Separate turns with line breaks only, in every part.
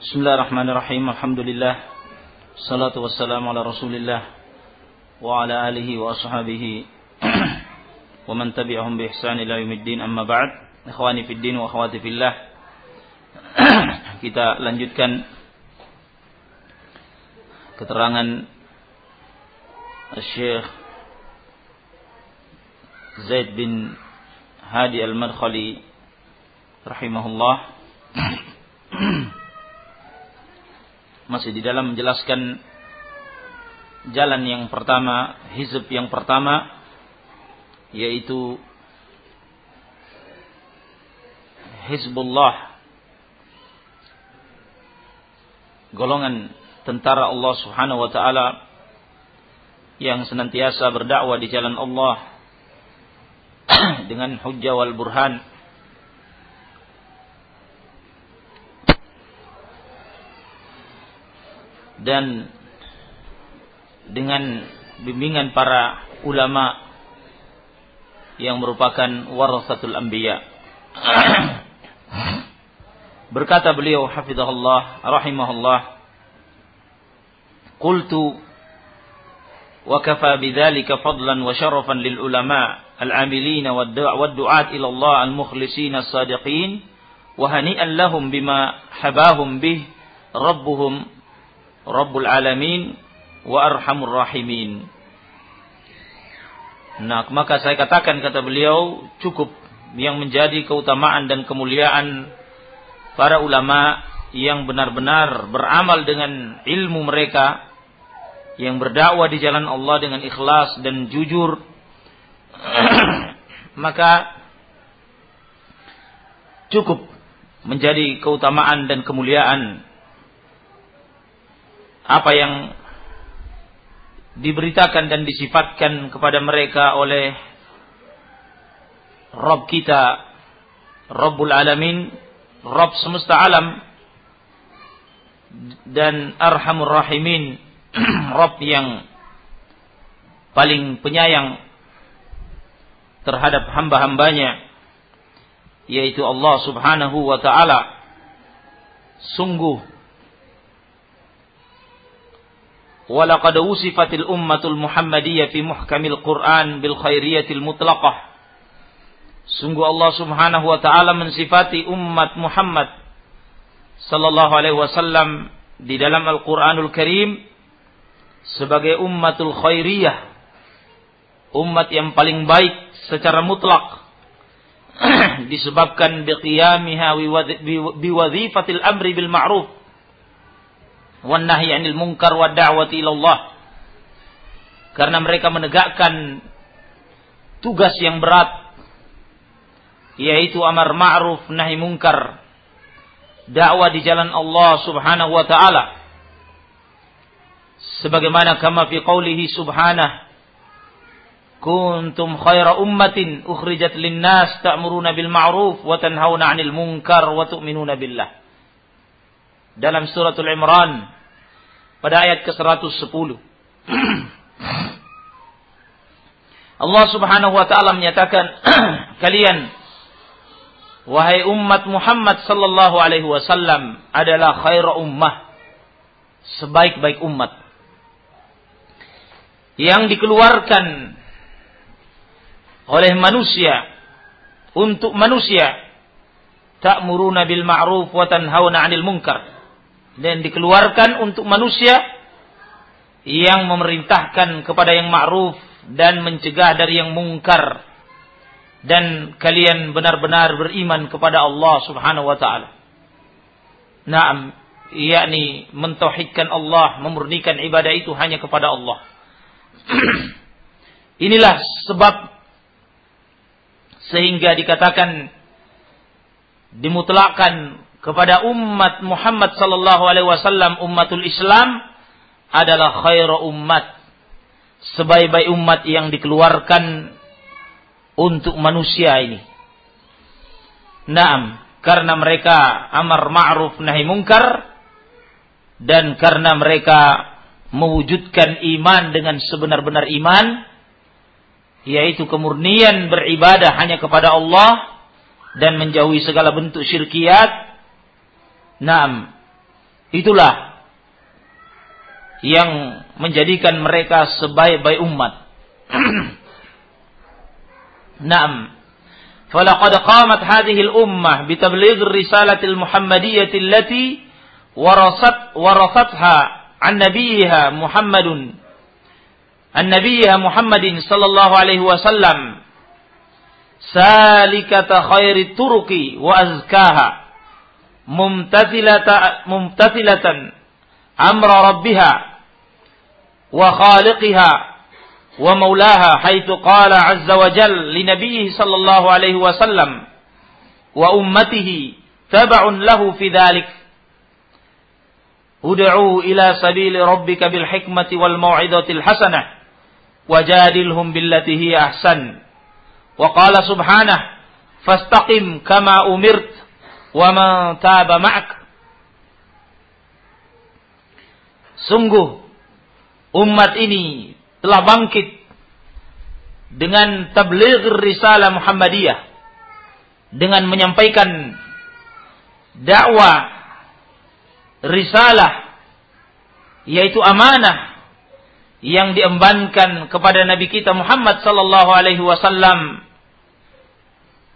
Bismillahirrahmanirrahim. Alhamdulillah. Salatu wassalamu ala Rasulillah wa ala alihi wa ashabihi wa man tabi'ahum bi ihsan ila yaumiddin amma ba'd. Ikhwani fid din wa akhwati fillah. Kita lanjutkan keterangan Syekh Zaid bin Hadi Al-Madkhali rahimahullah masih di dalam menjelaskan jalan yang pertama, hizb yang pertama yaitu Hizbullah. Golongan tentara Allah Subhanahu wa taala yang senantiasa berdakwah di jalan Allah dengan hujjah wal burhan dan dengan bimbingan para ulama yang merupakan warasatul anbiya. Berkata beliau hafizahullah rahimahullah Qultu wa kafa bidzalika fadlan wa syarafan lil ulama al-amilin wad du'at ila Allah al-mukhlisin as-sadiqin wa hani'an lahum bima habahum bih rabbuhum Rabbul Alamin wa Arhamur Rahimin. Nah, maka saya katakan kata beliau cukup yang menjadi keutamaan dan kemuliaan para ulama yang benar-benar beramal dengan ilmu mereka yang berdakwah di jalan Allah dengan ikhlas dan jujur maka cukup menjadi keutamaan dan kemuliaan apa yang diberitakan dan disifatkan kepada mereka oleh Rob kita, Rabbul Alamin, Rob semesta alam, dan Arhamur Rahimin, Rob yang paling penyayang terhadap hamba-hambanya, yaitu Allah subhanahu wa ta'ala. Sungguh ولقد وصفت الأمة المحمدية في محكم القرآن بالخيرية المطلقة Sungguh Allah subhanahu wa ta'ala mensifati umat Muhammad sallallahu alaihi wasallam di dalam Al-Quranul Karim sebagai ummatul khairiyah. Umat yang paling baik secara mutlak. disebabkan biqiyamiha biwadhifatil amri bil ma'ruf wan 'anil munkar wa da'wati. Karena mereka menegakkan tugas yang berat yaitu amar ma'ruf nahi munkar dakwah di jalan Allah Subhanahu wa taala sebagaimana kama fi qaulihi subhanahu kuntum khaira ummatin ukhrijat lin-nas ta'muruna bil ma'ruf wa tanhauna 'anil munkar wa tu'minuna billah dalam suratul Imran pada ayat ke-110. Allah Subhanahu wa taala menyatakan kalian wahai umat Muhammad sallallahu alaihi wasallam adalah khair ummah sebaik-baik umat yang dikeluarkan oleh manusia untuk manusia ta'muruna bil ma'ruf wa tanhauna 'anil munkar dan dikeluarkan untuk manusia yang memerintahkan kepada yang ma'ruf dan mencegah dari yang mungkar dan kalian benar-benar beriman kepada Allah Subhanahu wa taala. Naam, yakni mentauhidkan Allah, memurnikan ibadah itu hanya kepada Allah. Inilah sebab sehingga dikatakan dimutlakkan kepada umat Muhammad sallallahu alaihi wasallam umatul Islam adalah khairu umat sebaik-baik umat yang dikeluarkan untuk manusia ini. Naam, karena mereka amar ma'ruf nahi mungkar dan karena mereka mewujudkan iman dengan sebenar-benar iman yaitu kemurnian beribadah hanya kepada Allah dan menjauhi segala bentuk syirkiat Naam. Itulah yang menjadikan mereka sebaik-baik umat. Naam. فلقد قامت هذه الأمة بتبليغ الرسالة المحمدية التي ورثت ورثتها عن نبيها محمد عن نبيها محمد صلى الله عليه وسلم سالكة خير الطرق وأزكاها ممتثلة ممتثلة أمر ربها وخالقها ومولاها حيث قال عز وجل لنبيه صلى الله عليه وسلم وأمته تبع له في ذلك ادعوا إلى سبيل ربك بالحكمة والموعظة الحسنة وجادلهم بالتي هي أحسن وقال سبحانه فاستقم كما wa taba ma'ak. Sungguh umat ini telah bangkit dengan tabligh risalah Muhammadiyah dengan menyampaikan dakwah risalah yaitu amanah yang diembankan kepada nabi kita Muhammad sallallahu alaihi wasallam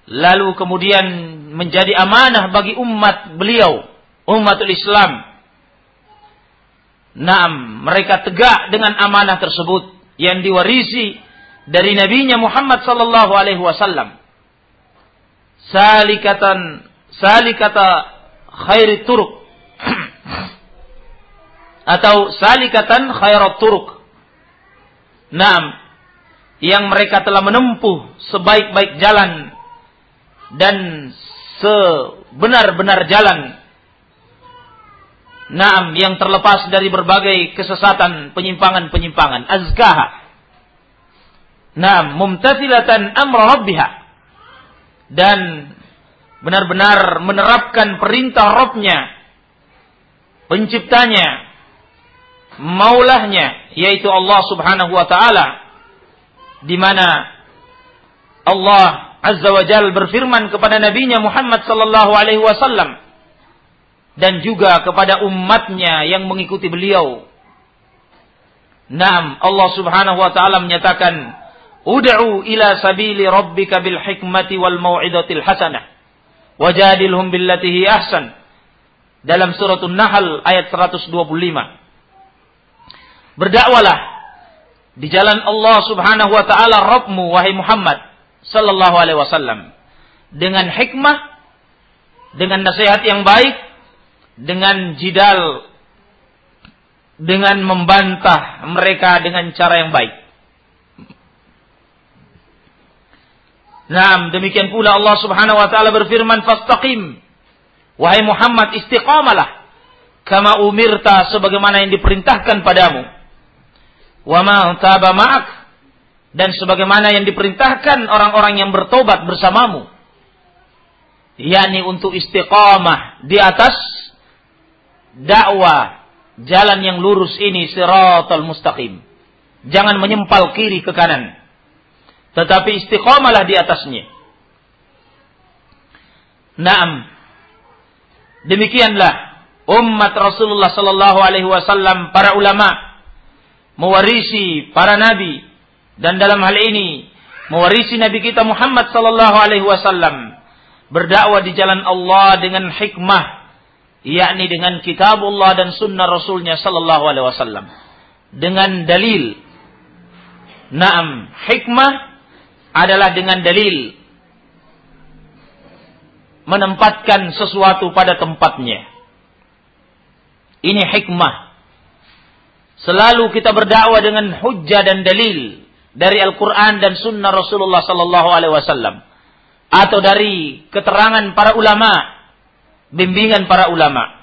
lalu kemudian menjadi amanah bagi umat beliau umatul Islam Naam, mereka tegak dengan amanah tersebut yang diwarisi dari nabinya Muhammad sallallahu alaihi wasallam. Salikatan salikata khairi turuk atau salikatan khairat turuk. Naam, yang mereka telah menempuh sebaik-baik jalan dan sebenar-benar jalan Naam yang terlepas dari berbagai kesesatan, penyimpangan-penyimpangan. Azkaha. Naam, mumtathilatan amra rabbiha. Dan benar-benar menerapkan perintah Rabbnya, penciptanya, maulahnya, yaitu Allah subhanahu wa ta'ala. Di mana Allah Azza wa Jal berfirman kepada nabinya Muhammad sallallahu alaihi wasallam dan juga kepada umatnya yang mengikuti beliau. Naam, Allah Subhanahu wa taala menyatakan, "Ud'u ila sabili rabbika bil hikmati wal mau'izatil hasanah wajadilhum billati hi ahsan." Dalam surat An-Nahl ayat 125. Berdakwalah di jalan Allah Subhanahu wa taala Rabbmu wahai Muhammad sallallahu alaihi wasallam dengan hikmah dengan nasihat yang baik dengan jidal dengan membantah mereka dengan cara yang baik. Nah, demikian pula Allah Subhanahu wa taala berfirman, "Fastaqim." Wahai Muhammad, istiqamalah kama umirta sebagaimana yang diperintahkan padamu. Wa ma'ak dan sebagaimana yang diperintahkan orang-orang yang bertobat bersamamu. yakni untuk istiqamah di atas dakwah jalan yang lurus ini siratal mustaqim. Jangan menyempal kiri ke kanan. Tetapi istiqamalah di atasnya. Naam. Demikianlah umat Rasulullah sallallahu alaihi wasallam para ulama mewarisi para nabi dan dalam hal ini mewarisi nabi kita Muhammad sallallahu alaihi wasallam berdakwah di jalan Allah dengan hikmah yakni dengan kitabullah dan sunnah rasulnya sallallahu alaihi wasallam. Dengan dalil. Naam hikmah adalah dengan dalil menempatkan sesuatu pada tempatnya. Ini hikmah. Selalu kita berdakwah dengan hujjah dan dalil dari Al-Quran dan Sunnah Rasulullah Sallallahu Alaihi Wasallam atau dari keterangan para ulama bimbingan para ulama.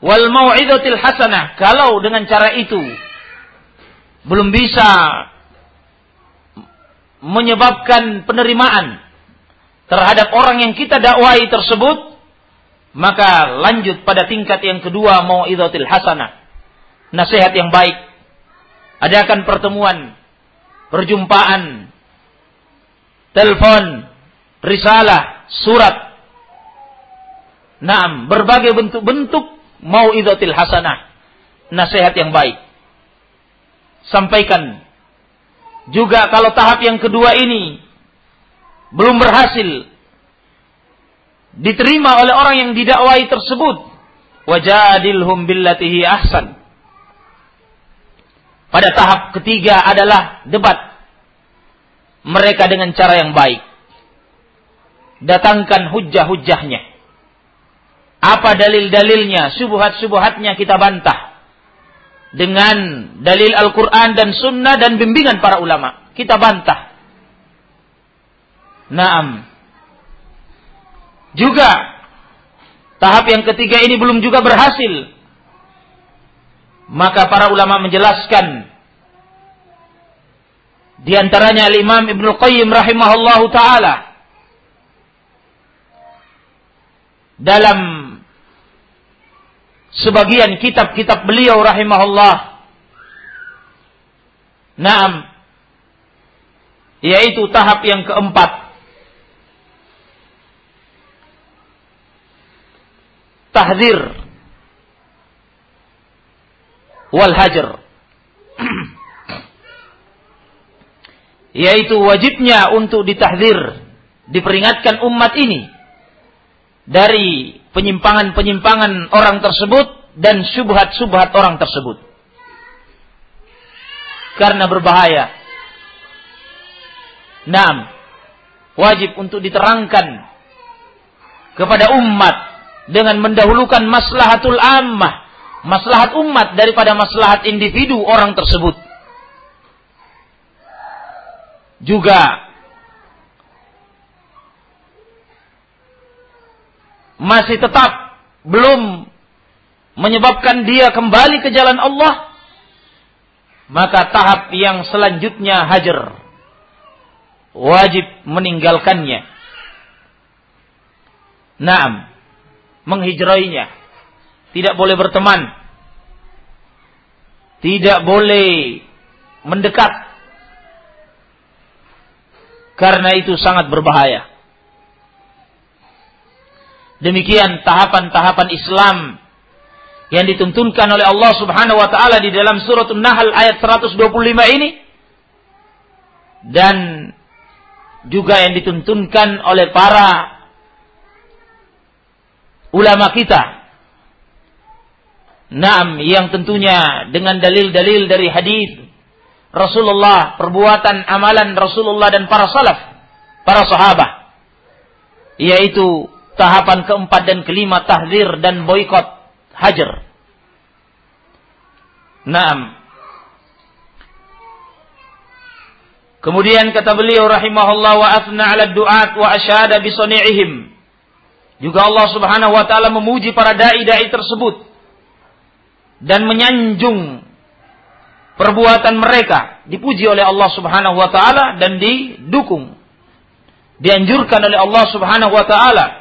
Wal mau'izatil hasanah, kalau dengan cara itu belum bisa menyebabkan penerimaan terhadap orang yang kita dakwai tersebut, maka lanjut pada tingkat yang kedua mau'izatil hasanah. Nasihat yang baik. Adakan pertemuan, perjumpaan, telepon, risalah, surat Naam, berbagai bentuk-bentuk mau idotil hasanah. Nasihat yang baik. Sampaikan. Juga kalau tahap yang kedua ini belum berhasil diterima oleh orang yang didakwai tersebut, wajadilhum billatihi ahsan. Pada tahap ketiga adalah debat mereka dengan cara yang baik. Datangkan hujah-hujahnya. Apa dalil-dalilnya, subuhat-subuhatnya kita bantah. Dengan dalil Al-Quran dan Sunnah dan bimbingan para ulama. Kita bantah. Naam. Juga tahap yang ketiga ini belum juga berhasil. Maka para ulama menjelaskan di antaranya Al-Imam Ibnu Qayyim rahimahullahu taala dalam sebagian kitab-kitab beliau rahimahullah. Naam. Yaitu tahap yang keempat. Tahzir wal hajar. yaitu wajibnya untuk ditahzir, diperingatkan umat ini dari penyimpangan-penyimpangan orang tersebut dan subhat-subhat orang tersebut. Karena berbahaya. Naam. Wajib untuk diterangkan kepada umat dengan mendahulukan maslahatul ammah, maslahat umat daripada maslahat individu orang tersebut juga masih tetap belum menyebabkan dia kembali ke jalan Allah, maka tahap yang selanjutnya hajar. Wajib meninggalkannya. Naam. Menghijrainya. Tidak boleh berteman. Tidak boleh mendekat karena itu sangat berbahaya. Demikian tahapan-tahapan Islam yang dituntunkan oleh Allah Subhanahu wa taala di dalam surat An-Nahl ayat 125 ini dan juga yang dituntunkan oleh para ulama kita. Naam yang tentunya dengan dalil-dalil dari hadis Rasulullah, perbuatan amalan Rasulullah dan para salaf, para sahabat. Yaitu tahapan keempat dan kelima tahzir dan boykot hajar. Naam. Kemudian kata beliau rahimahullah wa afna ala du'at wa asyada bi Juga Allah Subhanahu wa taala memuji para dai-dai tersebut dan menyanjung perbuatan mereka dipuji oleh Allah Subhanahu wa taala dan didukung dianjurkan oleh Allah Subhanahu wa taala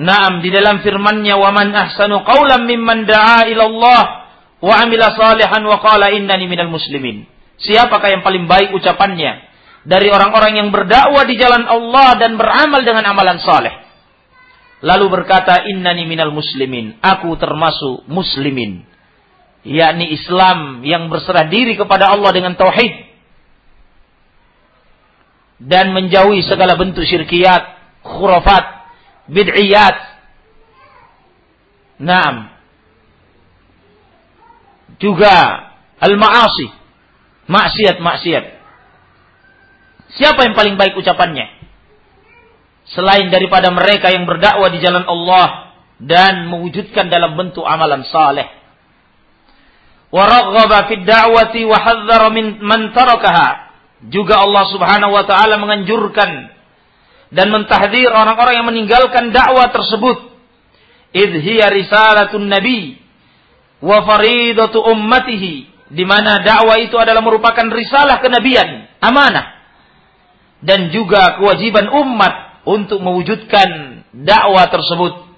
Naam di dalam firman-Nya wa man ahsanu qawlan mimman da'a ila Allah wa amila salihan wa qala innani minal muslimin. Siapakah yang paling baik ucapannya dari orang-orang yang berdakwah di jalan Allah dan beramal dengan amalan saleh. Lalu berkata innani minal muslimin, aku termasuk muslimin yakni Islam yang berserah diri kepada Allah dengan tauhid dan menjauhi segala bentuk syirkiyat, khurafat, bid'iyat. Naam. Juga al-ma'asi, maksiat-maksiat. Siapa yang paling baik ucapannya? Selain daripada mereka yang berdakwah di jalan Allah dan mewujudkan dalam bentuk amalan saleh wa fid da'wati wa hadzara min man tarakaha. Juga Allah Subhanahu wa taala menganjurkan dan mentahdir orang-orang yang meninggalkan dakwah tersebut. Idh hiya risalatun nabi wa faridatu ummatihi di mana dakwah itu adalah merupakan risalah kenabian, amanah dan juga kewajiban umat untuk mewujudkan dakwah tersebut.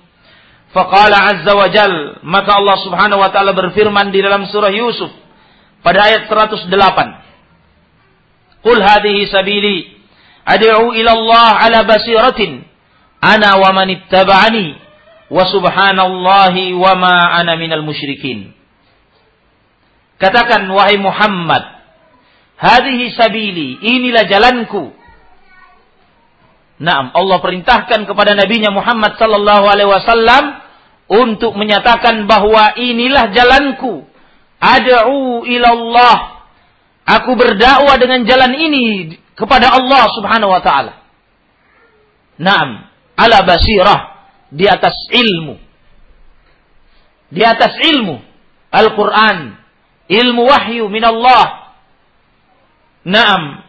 Faqala azza wa jal. Maka Allah subhanahu wa ta'ala berfirman di dalam surah Yusuf. Pada ayat 108. Qul hadihi sabili. Ad'u ila Allah ala basiratin. Ana wa man ittaba'ani. wa subhanallahi wa ma ana minal musyrikin. Katakan wahai Muhammad, hadhihi sabili, inilah jalanku. Naam, Allah perintahkan kepada nabinya Muhammad sallallahu alaihi wasallam untuk menyatakan bahwa inilah jalanku. Ad'u ilallah. Aku berdakwah dengan jalan ini kepada Allah Subhanahu wa taala. Naam, ala basirah di atas ilmu. Di atas ilmu Al-Qur'an, ilmu wahyu min Allah. Naam.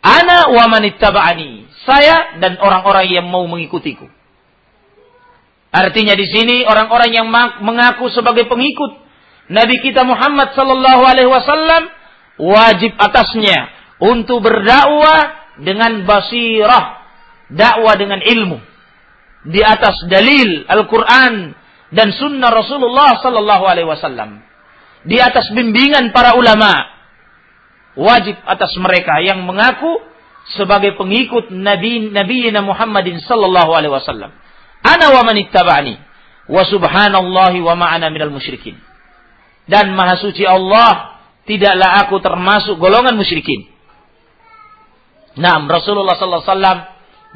Ana wa man ittaba'ani. Saya dan orang-orang yang mau mengikutiku. Artinya di sini orang-orang yang mengaku sebagai pengikut Nabi kita Muhammad sallallahu alaihi wasallam wajib atasnya untuk berdakwah dengan basirah, dakwah dengan ilmu di atas dalil Al-Qur'an dan sunnah Rasulullah sallallahu alaihi wasallam. Di atas bimbingan para ulama wajib atas mereka yang mengaku sebagai pengikut Nabi Nabi Muhammadin sallallahu alaihi wasallam Ana wa man ittaba'ani wa subhanallahi wa ma'ana minal musyrikin. Dan maha suci Allah, tidaklah aku termasuk golongan musyrikin. Nah, Rasulullah sallallahu alaihi wasallam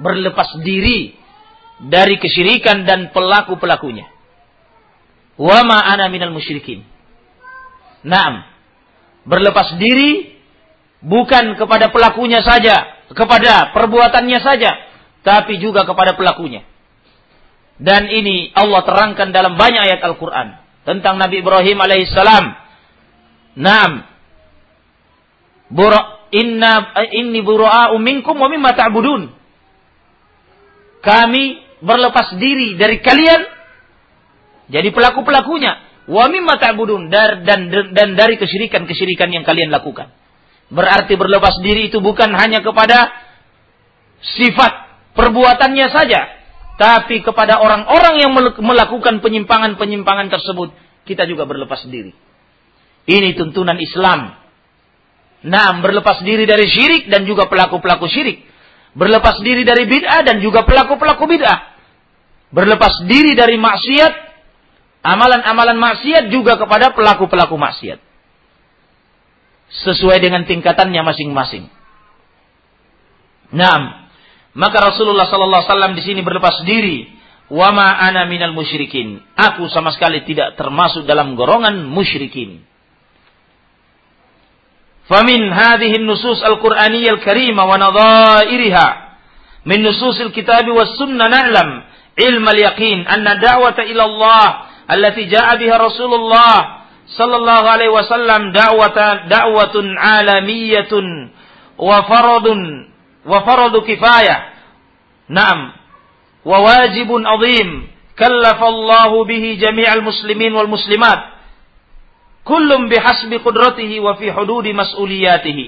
berlepas diri dari kesyirikan dan pelaku-pelakunya. Wa ma'ana minal musyrikin. Naam. Berlepas diri bukan kepada pelakunya saja, kepada perbuatannya saja, tapi juga kepada pelakunya. Dan ini Allah terangkan dalam banyak ayat Al-Quran. Tentang Nabi Ibrahim alaihissalam. Bura, inna, inni bura'a'u minkum wa mimma ta'budun. Kami berlepas diri dari kalian. Jadi pelaku-pelakunya. Wa mimma ta'budun. Dan, dan, dan dari kesyirikan-kesyirikan yang kalian lakukan. Berarti berlepas diri itu bukan hanya kepada sifat perbuatannya saja tapi kepada orang-orang yang melakukan penyimpangan-penyimpangan tersebut, kita juga berlepas diri. Ini tuntunan Islam. Nah, berlepas diri dari syirik dan juga pelaku-pelaku syirik. Berlepas diri dari bid'ah dan juga pelaku-pelaku bid'ah. Berlepas diri dari maksiat, amalan-amalan maksiat juga kepada pelaku-pelaku maksiat. Sesuai dengan tingkatannya masing-masing. Nah, maka Rasulullah sallallahu alaihi wasallam di sini berlepas diri, "Wa ma ana minal musyrikin." Aku sama sekali tidak termasuk dalam golongan musyrikin. Famin hadhihi nusus al-Qur'aniyyah al-karimah wa nadha'iriha min nusus al-kitab was sunnah na'lam ilm al-yaqin anna da'wata ila Allah allati ja'a biha Rasulullah sallallahu alaihi wasallam da'watan da'watun alamiyatun wa faradun wa faradu kifayah. Naam. Wa wajibun azim. Kallafa Allahu bihi jami'al muslimin wal muslimat. Kullum bihasbi qudratihi wa fi hududi mas'uliyatihi.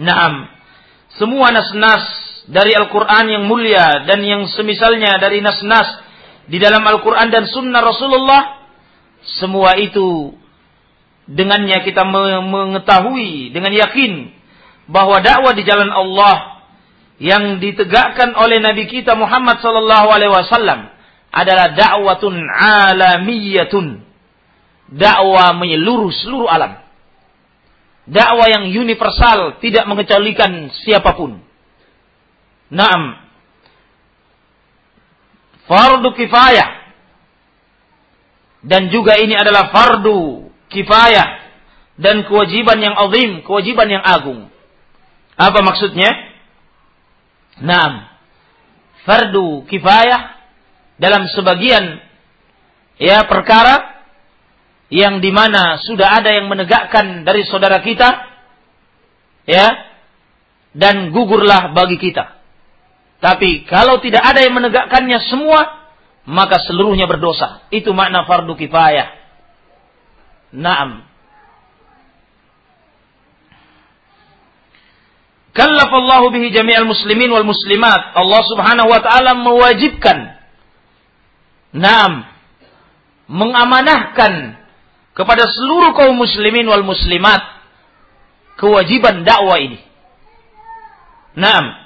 Naam. Semua nas-nas dari Al-Quran yang mulia dan yang semisalnya dari nas-nas di dalam Al-Quran dan sunnah Rasulullah. Semua itu dengannya kita mengetahui dengan yakin bahwa dakwah di jalan Allah yang ditegakkan oleh Nabi kita Muhammad sallallahu alaihi wasallam adalah dakwatun alamiyatun. Dakwah menyeluruh seluruh alam. Dakwah yang universal, tidak mengecualikan siapa pun. Naam. Fardu kifayah. Dan juga ini adalah fardu kifayah dan kewajiban yang azim, kewajiban yang agung. Apa maksudnya? Naam. Fardu kifayah dalam sebagian ya perkara yang di mana sudah ada yang menegakkan dari saudara kita ya dan gugurlah bagi kita. Tapi kalau tidak ada yang menegakkannya semua, maka seluruhnya berdosa. Itu makna fardu kifayah. Naam. Kallafallahu bihi jami'al muslimin wal muslimat. Allah Subhanahu wa taala mewajibkan Naam mengamanahkan kepada seluruh kaum muslimin wal muslimat kewajiban dakwah ini. Naam.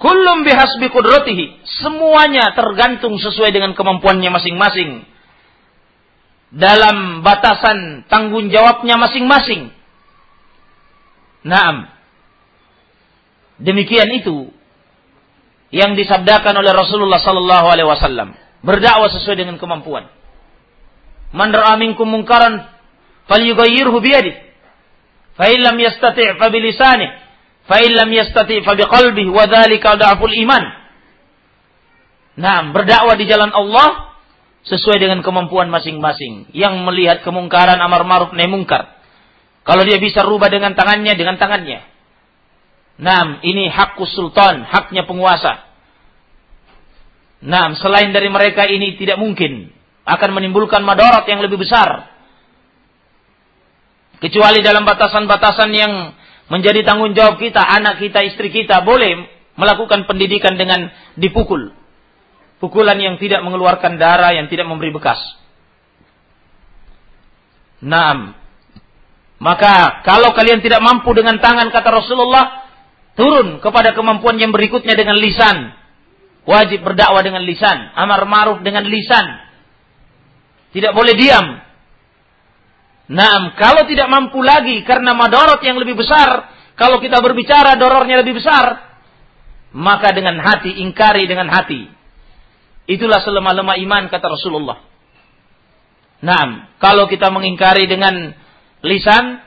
Kullum bihasbi kudratihi. Semuanya tergantung sesuai dengan kemampuannya masing-masing. Dalam batasan tanggung jawabnya masing-masing. Naam. Demikian itu yang disabdakan oleh Rasulullah sallallahu alaihi wasallam. Berdakwah sesuai dengan kemampuan. Man ra'a minkum munkaran falyughayyirhu biyadihi. Fa illam yastati' fa bilisanihi Fa illam yastati fa biqalbihi wa dzalika dha'ful iman. Nah, berdakwah di jalan Allah sesuai dengan kemampuan masing-masing. Yang melihat kemungkaran amar ma'ruf nahi mungkar. Kalau dia bisa rubah dengan tangannya, dengan tangannya. Nah, ini hakku sultan, haknya penguasa. Nah, selain dari mereka ini tidak mungkin akan menimbulkan madarat yang lebih besar. Kecuali dalam batasan-batasan yang menjadi tanggung jawab kita, anak kita, istri kita boleh melakukan pendidikan dengan dipukul. Pukulan yang tidak mengeluarkan darah, yang tidak memberi bekas. Naam. Maka kalau kalian tidak mampu dengan tangan kata Rasulullah, turun kepada kemampuan yang berikutnya dengan lisan. Wajib berdakwah dengan lisan, amar ma'ruf dengan lisan. Tidak boleh diam, Nah, kalau tidak mampu lagi karena madorot yang lebih besar, kalau kita berbicara dorornya lebih besar, maka dengan hati, ingkari dengan hati. Itulah selemah-lemah iman kata Rasulullah. Nah, kalau kita mengingkari dengan lisan,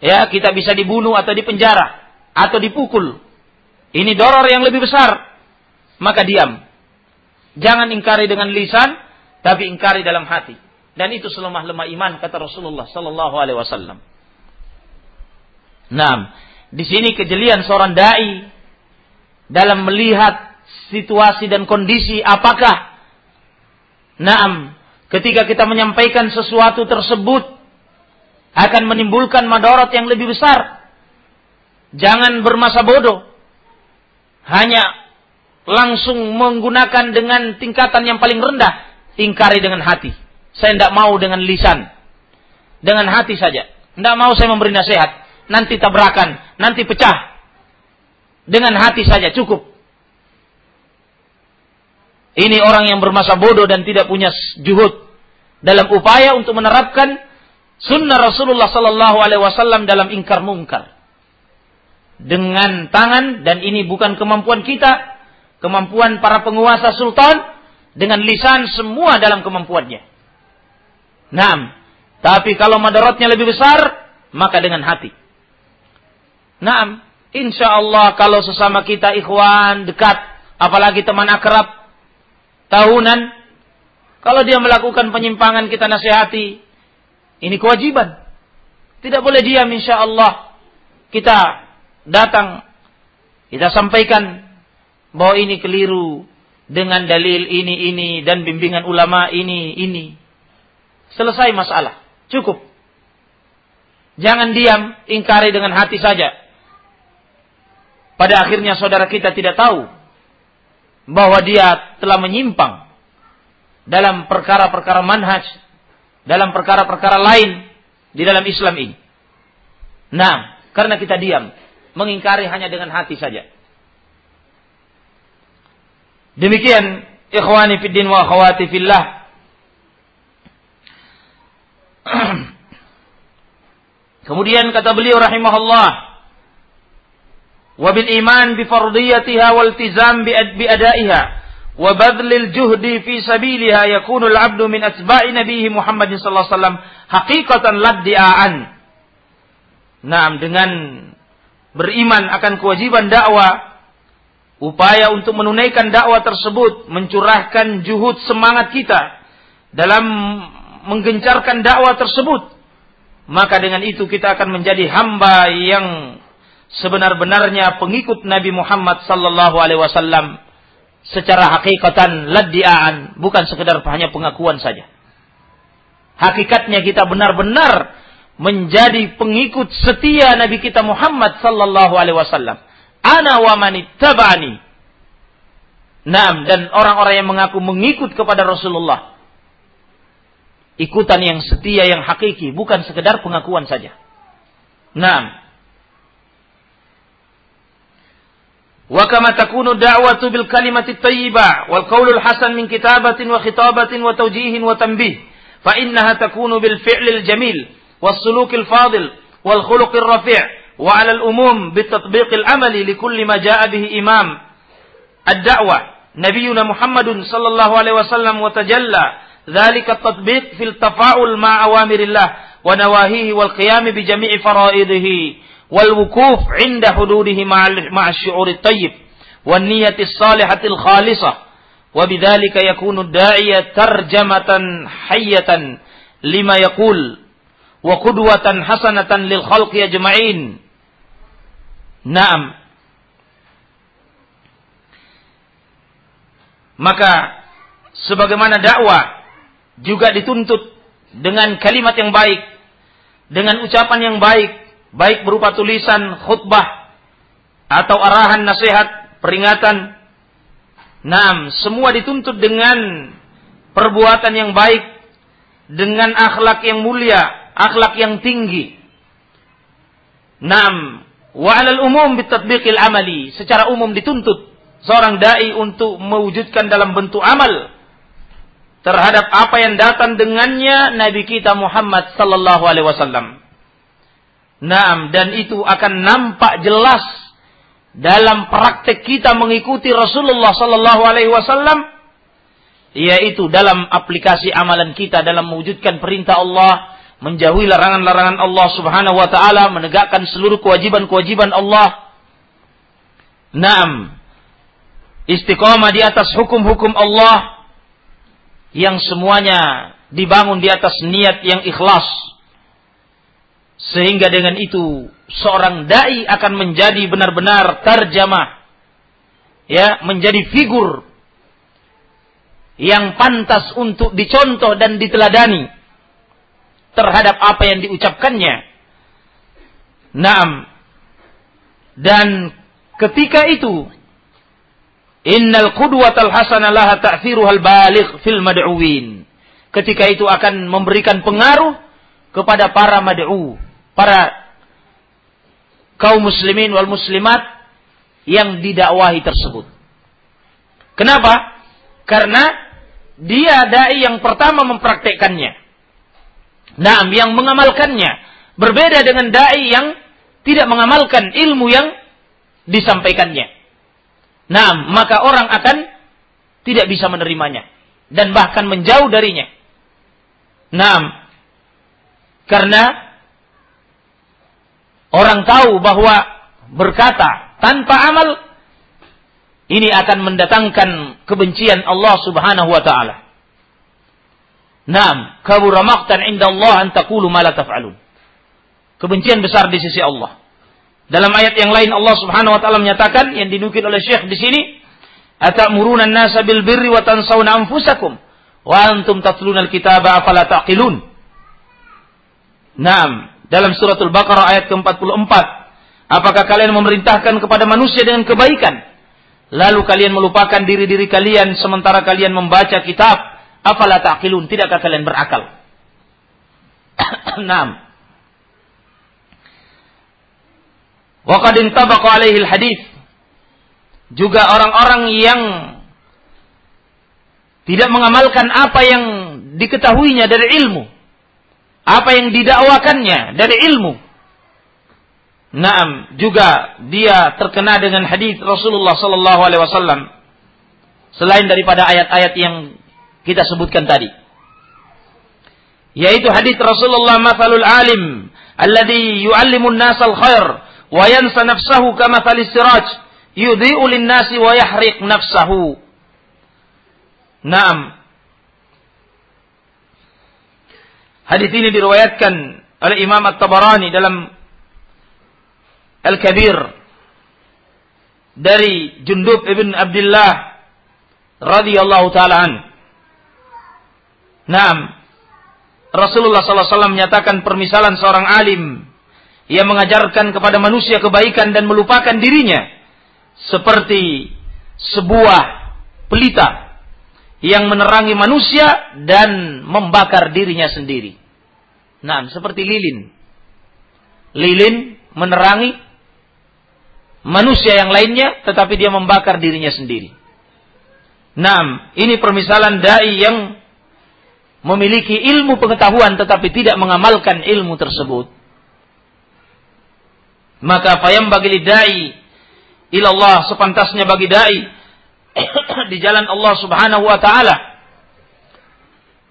ya kita bisa dibunuh atau dipenjara atau dipukul. Ini doror yang lebih besar, maka diam. Jangan ingkari dengan lisan, tapi ingkari dalam hati. Dan itu selemah-lemah iman kata Rasulullah sallallahu alaihi wasallam. Nah, di sini kejelian seorang dai dalam melihat situasi dan kondisi apakah Naam, ketika kita menyampaikan sesuatu tersebut akan menimbulkan madarat yang lebih besar. Jangan bermasa bodoh. Hanya langsung menggunakan dengan tingkatan yang paling rendah, ingkari dengan hati. Saya tidak mau dengan lisan. Dengan hati saja. Tidak mau saya memberi nasihat. Nanti tabrakan. Nanti pecah. Dengan hati saja cukup. Ini orang yang bermasa bodoh dan tidak punya juhud dalam upaya untuk menerapkan sunnah Rasulullah Sallallahu Alaihi Wasallam dalam ingkar mungkar dengan tangan dan ini bukan kemampuan kita, kemampuan para penguasa sultan dengan lisan semua dalam kemampuannya. Naam. Tapi kalau madaratnya lebih besar, maka dengan hati. Naam. Insya Allah kalau sesama kita ikhwan dekat, apalagi teman akrab, tahunan, kalau dia melakukan penyimpangan kita nasihati, ini kewajiban. Tidak boleh diam insya Allah. Kita datang, kita sampaikan bahwa ini keliru dengan dalil ini ini dan bimbingan ulama ini ini. Selesai masalah. Cukup. Jangan diam, ingkari dengan hati saja. Pada akhirnya saudara kita tidak tahu bahwa dia telah menyimpang dalam perkara-perkara manhaj, dalam perkara-perkara lain di dalam Islam ini. Nah, karena kita diam, mengingkari hanya dengan hati saja. Demikian ikhwani fiddin wa akhwati fillah Kemudian kata beliau rahimahullah, wa bil iman bi fardiyatiha wal tizam bi adaiha wa badlil juhdi fi sabiliha yakunu al abdu min atba'i nabihi Muhammad sallallahu alaihi wasallam haqiqatan laddi'an. Naam dengan beriman akan kewajiban dakwah upaya untuk menunaikan dakwah tersebut mencurahkan juhud semangat kita dalam menggencarkan dakwah tersebut, maka dengan itu kita akan menjadi hamba yang sebenar-benarnya pengikut Nabi Muhammad sallallahu alaihi wasallam secara hakikatan laddi'an, bukan sekedar hanya pengakuan saja. Hakikatnya kita benar-benar menjadi pengikut setia Nabi kita Muhammad sallallahu alaihi wasallam. Ana wa manittaba'ani. Naam dan orang-orang yang mengaku mengikut kepada Rasulullah ikutan yang setia yang hakiki bukan sekedar pengakuan saja. Naam. Wa kama da'watu bil kalimati thayyibah min kitabatin wa khitabatin wa tawjihin fa innaha takunu bil fi'lil jamil was sulukil fadil bil-tatbiqil-amali li ذلك التطبيق في التفاعل مع أوامر الله ونواهيه والقيام بجميع فرائضه والوقوف عند حدوده مع الشعور الطيب والنية الصالحة الخالصة. وبذلك يكون الداعية ترجمة حية لما يقول وقدوة حسنة للخلق أجمعين. نعم. Maka sebagaimana dakwah juga dituntut dengan kalimat yang baik, dengan ucapan yang baik, baik berupa tulisan khutbah atau arahan nasihat, peringatan. Naam, semua dituntut dengan perbuatan yang baik, dengan akhlak yang mulia, akhlak yang tinggi. Naam, wa 'alal umum bitatbiqil amali, secara umum dituntut seorang dai untuk mewujudkan dalam bentuk amal terhadap apa yang datang dengannya Nabi kita Muhammad sallallahu alaihi wasallam. Naam, dan itu akan nampak jelas dalam praktek kita mengikuti Rasulullah sallallahu alaihi wasallam yaitu dalam aplikasi amalan kita dalam mewujudkan perintah Allah, menjauhi larangan-larangan Allah Subhanahu wa taala, menegakkan seluruh kewajiban-kewajiban Allah. Naam. Istiqamah di atas hukum-hukum Allah yang semuanya dibangun di atas niat yang ikhlas sehingga dengan itu seorang dai akan menjadi benar-benar terjemah ya, menjadi figur yang pantas untuk dicontoh dan diteladani terhadap apa yang diucapkannya. Naam. Dan ketika itu innal qudwatal hasanah laha ta'thiruhal baligh fil mad'uwin. Ketika itu akan memberikan pengaruh kepada para mad'u, para kaum muslimin wal muslimat yang didakwahi tersebut. Kenapa? Karena dia dai yang pertama mempraktekkannya. Nah, yang mengamalkannya berbeda dengan dai yang tidak mengamalkan ilmu yang disampaikannya. Nah, maka orang akan tidak bisa menerimanya dan bahkan menjauh darinya. Nah, karena orang tahu bahwa berkata tanpa amal ini akan mendatangkan kebencian Allah Subhanahu wa taala. Naam, kabura maqtan inda Allah an taqulu. Kebencian besar di sisi Allah. Dalam ayat yang lain Allah Subhanahu wa taala menyatakan yang dinukil oleh Syekh di sini, "Atamuruna an-nasa bil birri wa tansawna anfusakum wa antum tatluna al-kitaba afala taqilun?" Naam, dalam suratul Baqarah ayat ke-44. Apakah kalian memerintahkan kepada manusia dengan kebaikan? Lalu kalian melupakan diri-diri kalian sementara kalian membaca kitab. Afala ta'qilun? Tidakkah kalian berakal? Naam. Wa qad intabaqa alaihi hadis juga orang-orang yang tidak mengamalkan apa yang diketahuinya dari ilmu apa yang didakwakannya dari ilmu. Naam, juga dia terkena dengan hadis Rasulullah sallallahu alaihi wasallam selain daripada ayat-ayat yang kita sebutkan tadi. Yaitu hadis Rasulullah mathalul alim alladhi yu'allimu an-nas al-khair wa yansa nafsahu kama siraj yudhi'u lin-nasi wa yahriq nafsahu. Naam, Hadis ini diriwayatkan oleh Imam At-Tabarani dalam Al-Kabir dari Jundub ibn Abdullah radhiyallahu taala an. Naam. Rasulullah SAW menyatakan permisalan seorang alim yang mengajarkan kepada manusia kebaikan dan melupakan dirinya seperti sebuah pelita yang menerangi manusia dan membakar dirinya sendiri. Nah, seperti lilin. Lilin menerangi manusia yang lainnya, tetapi dia membakar dirinya sendiri. Nah, ini permisalan dai yang memiliki ilmu pengetahuan tetapi tidak mengamalkan ilmu tersebut. Maka payam bagi dai ilallah sepantasnya bagi dai di jalan Allah Subhanahu wa taala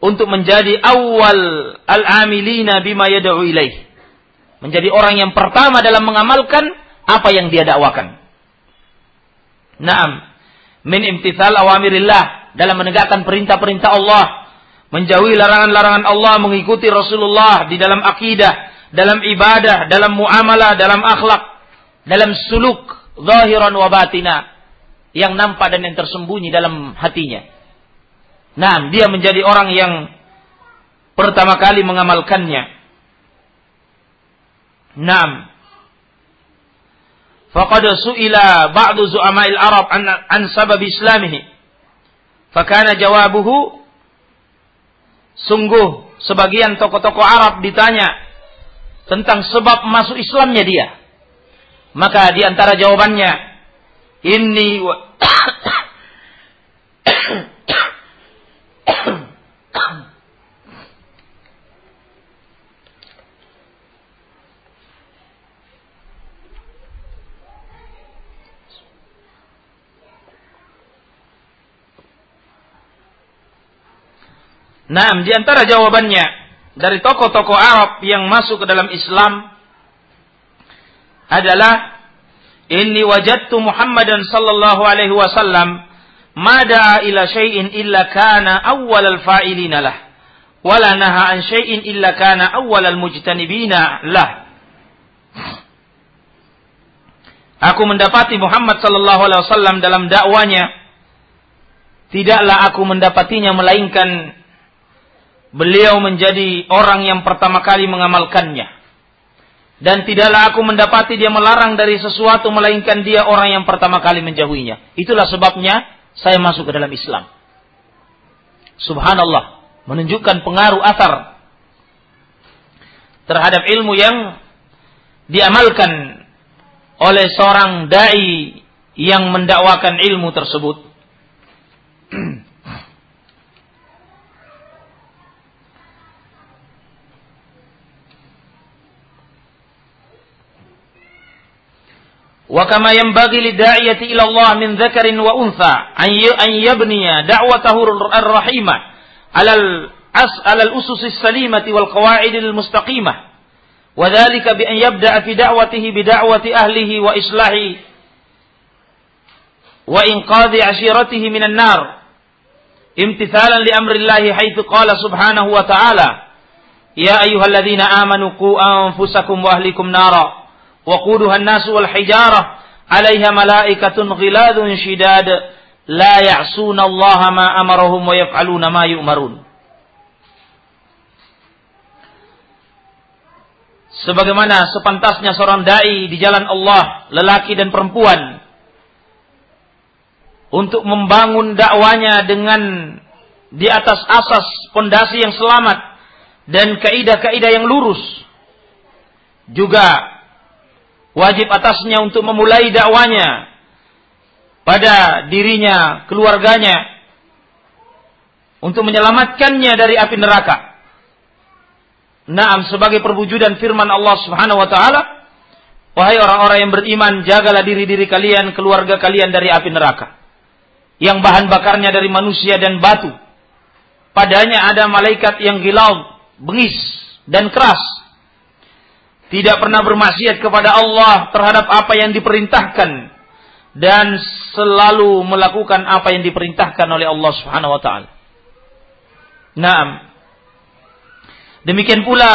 untuk menjadi awal al-amilina bima yad'u ilaih. Menjadi orang yang pertama dalam mengamalkan apa yang dia dakwakan. Naam, min imtithal awamirillah dalam menegakkan perintah-perintah Allah, menjauhi larangan-larangan Allah, mengikuti Rasulullah di dalam akidah, dalam ibadah, dalam muamalah, dalam akhlak, dalam suluk, zahiran wa batina, yang nampak dan yang tersembunyi dalam hatinya. Nah, dia menjadi orang yang pertama kali mengamalkannya. Naam. Faqad su'ila ba'du Arab an sabab islamihi. Fakana jawabuhu sungguh sebagian tokoh-tokoh Arab ditanya tentang sebab masuk Islamnya dia. Maka di antara jawabannya inni Nah, di antara jawabannya dari tokoh-tokoh Arab yang masuk ke dalam Islam adalah inni wajadtu Muhammadan sallallahu alaihi wasallam mada ila syai'in illa kana awwal al-fa'ilina lah wala naha an syai'in illa kana awwal al-mujtanibina lah. Aku mendapati Muhammad sallallahu alaihi wasallam dalam dakwanya tidaklah aku mendapatinya melainkan beliau menjadi orang yang pertama kali mengamalkannya. Dan tidaklah aku mendapati dia melarang dari sesuatu melainkan dia orang yang pertama kali menjauhinya. Itulah sebabnya saya masuk ke dalam Islam. Subhanallah. Menunjukkan pengaruh asar terhadap ilmu yang diamalkan oleh seorang dai yang mendakwakan ilmu tersebut. وكما ينبغي للداعية إلى الله من ذكر وأنثى أن يبني دعوته الرحيمة على على الأسس السليمة والقواعد المستقيمة. وذلك بأن يبدأ في دعوته بدعوة أهله وإصلاح وإنقاذ عشيرته من النار امتثالا لأمر الله حيث قال سبحانه وتعالى يا أيها الذين آمنوا قوا أنفسكم وأهلكم نارا waquduhan nasu wal hijarah 'alaiha malaikatun ghiladun shidad la ya'suna Allah ma amarahum wa yaf'aluna ma yu'marun. Sebagaimana sepantasnya seorang dai di jalan Allah, lelaki dan perempuan untuk membangun dakwanya dengan di atas asas pondasi yang selamat dan kaidah-kaidah yang lurus. Juga wajib atasnya untuk memulai dakwanya pada dirinya, keluarganya untuk menyelamatkannya dari api neraka. Naam sebagai perwujudan firman Allah Subhanahu wa taala, wahai orang-orang yang beriman, jagalah diri-diri kalian, keluarga kalian dari api neraka. Yang bahan bakarnya dari manusia dan batu. Padanya ada malaikat yang gilau, bengis dan keras tidak pernah bermaksiat kepada Allah terhadap apa yang diperintahkan dan selalu melakukan apa yang diperintahkan oleh Allah Subhanahu wa taala. Naam. Demikian pula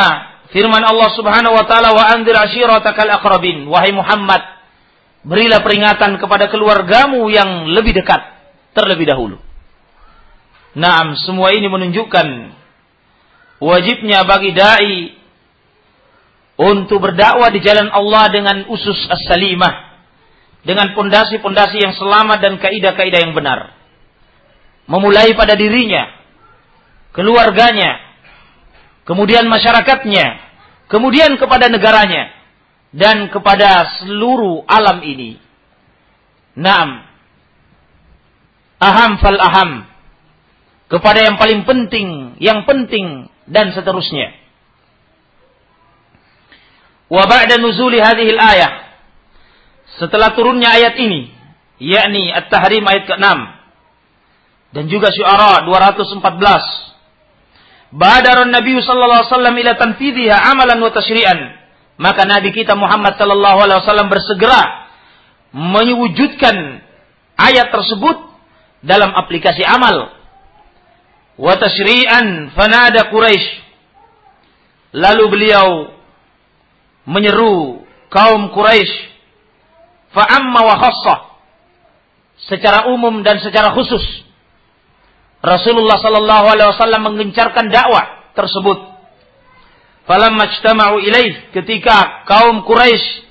firman Allah Subhanahu wa taala wa anzir ashiratakal aqrabin wahai Muhammad berilah peringatan kepada keluargamu yang lebih dekat terlebih dahulu. Naam, semua ini menunjukkan wajibnya bagi dai untuk berdakwah di jalan Allah dengan usus as-salimah dengan pondasi-pondasi yang selamat dan kaidah-kaidah yang benar. Memulai pada dirinya, keluarganya, kemudian masyarakatnya, kemudian kepada negaranya dan kepada seluruh alam ini Naam. Aham fal aham. Kepada yang paling penting, yang penting dan seterusnya. Wa ba'da nuzuli hadhihi al-ayah. Setelah turunnya ayat ini, yakni At-Tahrim ayat ke-6 dan juga Syuara 214. Badar Nabi sallallahu alaihi wasallam ila tanfidhiha amalan wa tashri'an. Maka Nabi kita Muhammad sallallahu alaihi wasallam bersegera menyewujudkan ayat tersebut dalam aplikasi amal. Wa tashri'an fanada Quraisy. Lalu beliau menyeru kaum Quraisy fa'amma wa khassah secara umum dan secara khusus Rasulullah sallallahu alaihi wasallam menggencarkan dakwah tersebut. Falamma ijtama'u ilaih ketika kaum Quraisy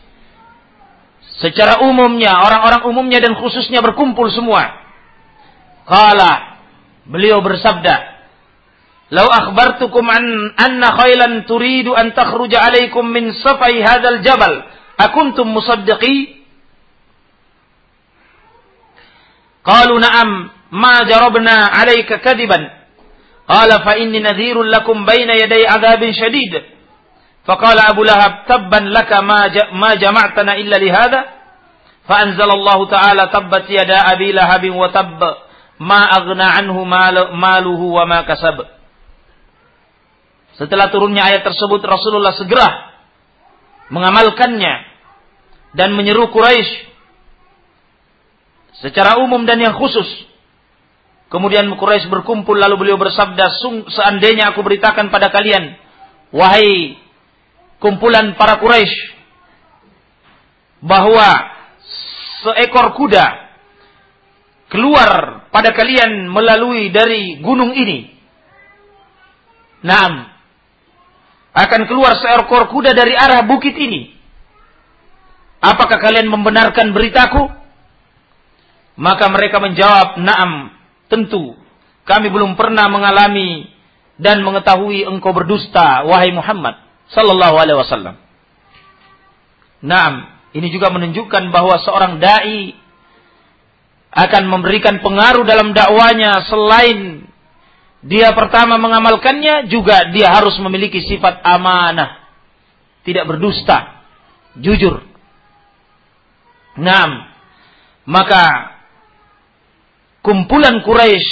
secara umumnya, orang-orang umumnya dan khususnya berkumpul semua. Qala beliau bersabda, "Lau akhbartukum an anna khailan turidu an takhruja alaikum min safai hadzal jabal, akuntum musaddiqi?" Qalu na'am ma jarabna 'alaika kadiban. Qala fa inni nadhirun lakum baina yaday 'adabin shadid. فقال أبو لهب تبا لك ما ما جمعتنا إلا لهذا فأنزل الله تعالى تبت يدا أبي لهب وتب ما أغنى عنه ماله وما كسب Setelah turunnya ayat tersebut Rasulullah segera mengamalkannya dan menyeru Quraisy secara umum dan yang khusus. Kemudian Quraisy berkumpul lalu beliau bersabda, seandainya aku beritakan pada kalian, wahai kumpulan para Quraisy, bahwa seekor kuda keluar pada kalian melalui dari gunung ini. Naam. Akan keluar seekor kuda dari arah bukit ini. Apakah kalian membenarkan beritaku? Maka mereka menjawab, "Na'am, tentu. Kami belum pernah mengalami dan mengetahui engkau berdusta, wahai Muhammad sallallahu alaihi wasallam." Naam, ini juga menunjukkan bahwa seorang dai akan memberikan pengaruh dalam dakwanya selain dia pertama mengamalkannya juga dia harus memiliki sifat amanah, tidak berdusta, jujur. Naam, maka kumpulan Quraisy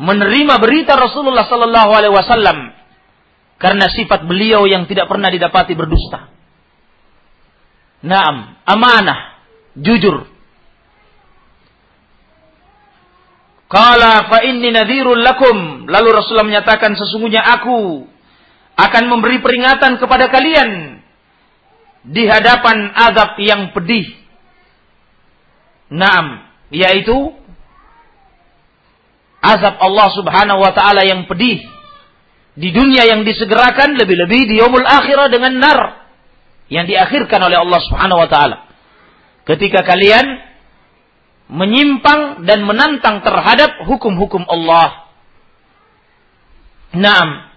menerima berita Rasulullah sallallahu alaihi wasallam karena sifat beliau yang tidak pernah didapati berdusta. Naam, amanah, jujur. Qala fa inni nadhirul lakum. Lalu Rasulullah menyatakan sesungguhnya aku akan memberi peringatan kepada kalian di hadapan azab yang pedih. Naam, yaitu azab Allah Subhanahu wa taala yang pedih di dunia yang disegerakan lebih-lebih di yaumul akhirah dengan nar yang diakhirkan oleh Allah Subhanahu wa taala. Ketika kalian menyimpang dan menantang terhadap hukum-hukum Allah. Naam.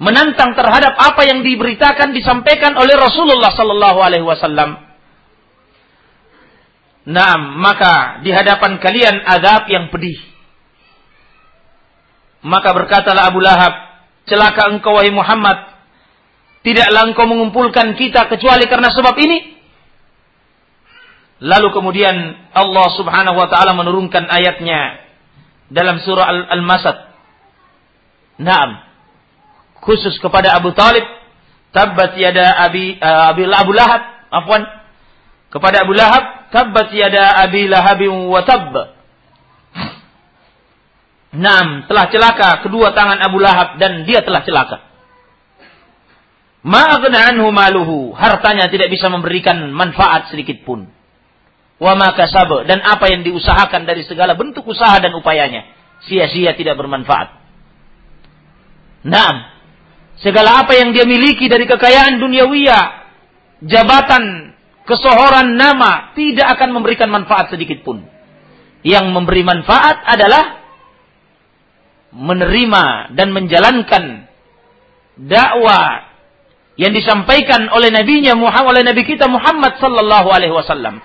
Menantang terhadap apa yang diberitakan disampaikan oleh Rasulullah sallallahu alaihi wasallam. Naam, maka di hadapan kalian azab yang pedih. Maka berkatalah Abu Lahab, celaka engkau wahai Muhammad, tidaklah engkau mengumpulkan kita kecuali karena sebab ini. Lalu kemudian Allah subhanahu wa ta'ala menurunkan ayatnya dalam surah Al-Masad. Naam. Khusus kepada Abu Talib. Tabbat yada Abi, uh, Abi Abu Lahab. Afwan. Kepada Abu Lahab. Tabbat yada Abi Lahabin wa tab Naam, telah celaka kedua tangan Abu Lahab dan dia telah celaka. Ma'agna anhu maluhu. Hartanya tidak bisa memberikan manfaat sedikit pun. Wa makasab. Dan apa yang diusahakan dari segala bentuk usaha dan upayanya. Sia-sia tidak bermanfaat. Naam. Segala apa yang dia miliki dari kekayaan duniawiya. Jabatan, kesohoran, nama. Tidak akan memberikan manfaat sedikit pun. Yang memberi manfaat adalah menerima dan menjalankan dakwah yang disampaikan oleh nabinya Muhammad oleh nabi kita Muhammad sallallahu alaihi wasallam.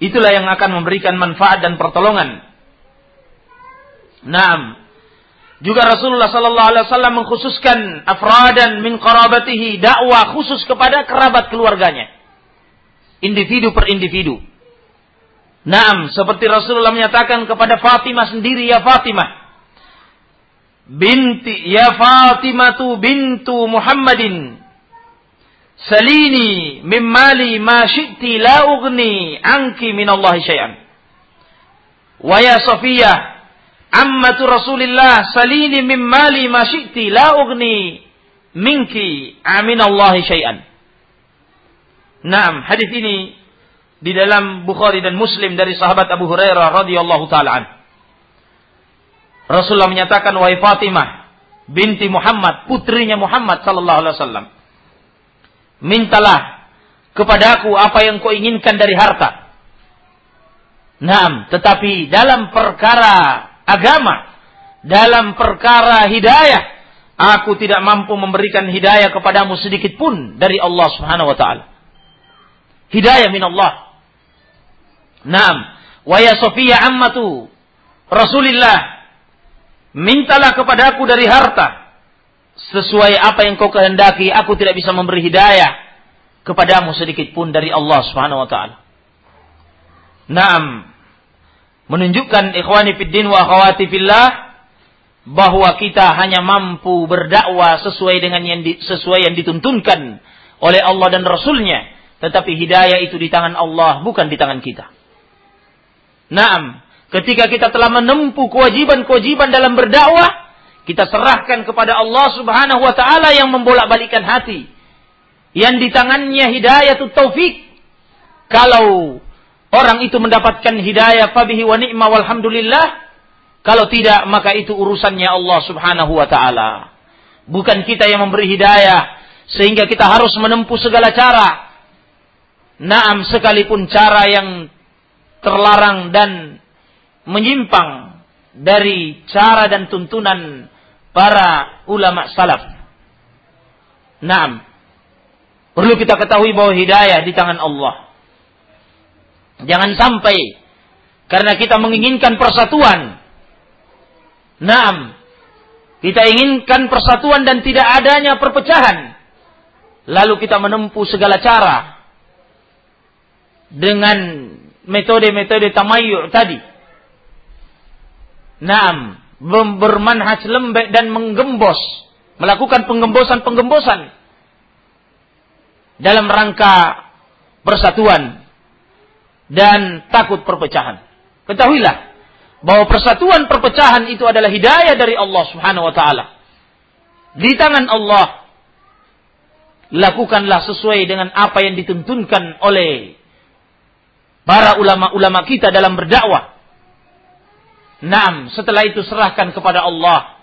Itulah yang akan memberikan manfaat dan pertolongan. Naam. Juga Rasulullah sallallahu alaihi wasallam mengkhususkan afradan min qarabatihi dakwah khusus kepada kerabat keluarganya. Individu per individu. Naam, seperti Rasulullah menyatakan kepada Fatimah sendiri, ya Fatimah, binti ya Fatimah tu bintu Muhammadin salini min mali ma syi'ti la ugni anki min Allah syai'an wa ya Safiyah ammatu Rasulillah salini min mali ma syi'ti la ugni minki aminallahi syai'an. Naam, hadis ini di dalam Bukhari dan Muslim dari sahabat Abu Hurairah radhiyallahu taala an. Rasulullah menyatakan wahai Fatimah binti Muhammad, putrinya Muhammad sallallahu alaihi wasallam. Mintalah kepadaku apa yang kau inginkan dari harta. Naam, tetapi dalam perkara agama, dalam perkara hidayah, aku tidak mampu memberikan hidayah kepadamu sedikit pun dari Allah Subhanahu wa taala. Hidayah min Allah. Naam, wa ya Sofia ammatu Rasulillah mintalah kepadaku dari harta sesuai apa yang kau kehendaki aku tidak bisa memberi hidayah kepadamu sedikit pun dari Allah Subhanahu wa taala. Naam, menunjukkan ikhwani fiddin wa akhwati fillah bahwa kita hanya mampu berdakwah sesuai dengan yang di, sesuai yang dituntunkan oleh Allah dan Rasulnya. Tetapi hidayah itu di tangan Allah, bukan di tangan kita. Naam, ketika kita telah menempuh kewajiban-kewajiban dalam berdakwah, kita serahkan kepada Allah Subhanahu wa taala yang membolak-balikan hati. Yang di tangannya hidayah itu taufik. Kalau orang itu mendapatkan hidayah fabihi wa ni'ma walhamdulillah. Kalau tidak maka itu urusannya Allah Subhanahu wa taala. Bukan kita yang memberi hidayah sehingga kita harus menempuh segala cara. Naam sekalipun cara yang terlarang dan menyimpang dari cara dan tuntunan para ulama salaf. Naam. Perlu kita ketahui bahwa hidayah di tangan Allah. Jangan sampai karena kita menginginkan persatuan. Naam. Kita inginkan persatuan dan tidak adanya perpecahan. Lalu kita menempuh segala cara dengan metode-metode tamayu tadi. Naam, bermanhaj lembek dan menggembos, melakukan penggembosan-penggembosan dalam rangka persatuan dan takut perpecahan. Ketahuilah bahwa persatuan perpecahan itu adalah hidayah dari Allah Subhanahu wa taala. Di tangan Allah lakukanlah sesuai dengan apa yang dituntunkan oleh para ulama-ulama kita dalam berdakwah. Naam, setelah itu serahkan kepada Allah.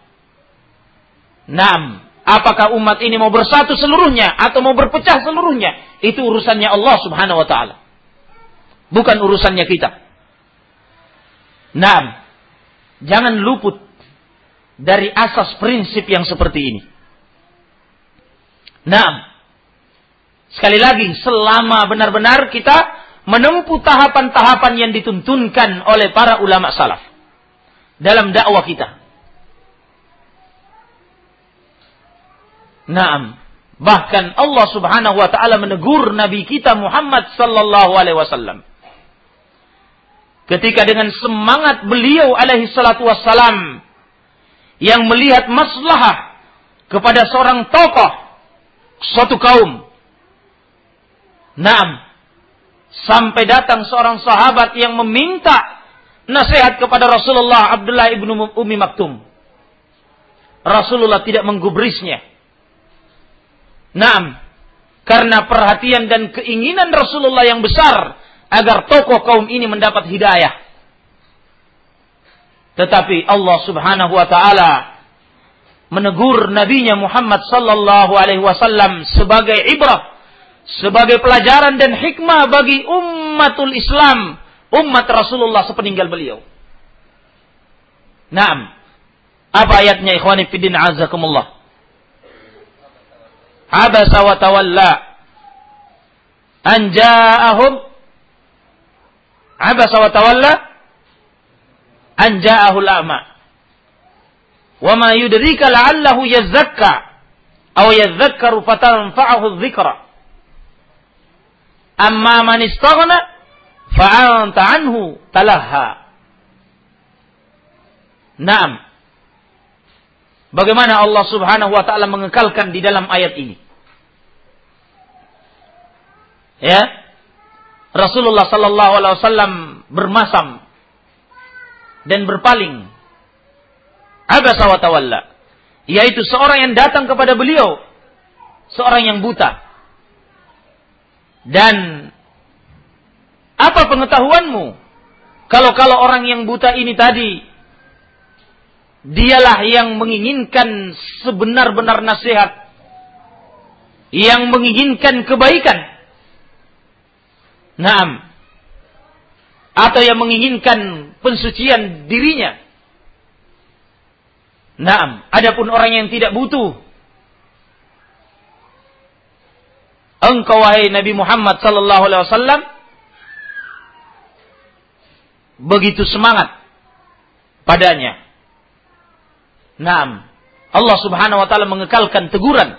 Naam, apakah umat ini mau bersatu seluruhnya atau mau berpecah seluruhnya? Itu urusannya Allah Subhanahu wa taala. Bukan urusannya kita. Nah, jangan luput dari asas prinsip yang seperti ini. Nah, sekali lagi, selama benar-benar kita menempuh tahapan-tahapan yang dituntunkan oleh para ulama salaf dalam dakwah kita. Naam. Bahkan Allah Subhanahu wa taala menegur nabi kita Muhammad sallallahu alaihi wasallam ketika dengan semangat beliau alaihi salatu wassalam yang melihat maslahah kepada seorang tokoh suatu kaum. Naam. Sampai datang seorang sahabat yang meminta nasihat kepada Rasulullah Abdullah ibnu Umi Maktum. Rasulullah tidak menggubrisnya. Naam. Karena perhatian dan keinginan Rasulullah yang besar agar tokoh kaum ini mendapat hidayah. Tetapi Allah Subhanahu wa taala menegur nabinya Muhammad sallallahu alaihi wasallam sebagai ibrah, sebagai pelajaran dan hikmah bagi umatul Islam, umat Rasulullah sepeninggal beliau. Naam. Apa ayatnya ikhwani fiddin azakumullah? Abasa wa tawalla an ja'ahum abasa wa tawalla an al-a'ma. Wa ma yudrika la'allahu yazakka aw yadhakkaru fatanfa'ahu adh-dhikra. Amma man istaghna fa'anta anhu talaha. Naam. Bagaimana Allah Subhanahu wa taala mengekalkan di dalam ayat ini? Ya. Rasulullah sallallahu alaihi wasallam bermasam dan berpaling. Abasa wa tawalla. Yaitu seorang yang datang kepada beliau. Seorang yang buta. Dan apa pengetahuanmu? Kalau-kalau orang yang buta ini tadi dialah yang menginginkan sebenar-benar nasihat yang menginginkan kebaikan. Naam. Atau yang menginginkan pensucian dirinya. Naam. Adapun orang yang tidak butuh engkau wahai Nabi Muhammad sallallahu alaihi wasallam begitu semangat padanya Naam. Allah Subhanahu wa taala mengekalkan teguran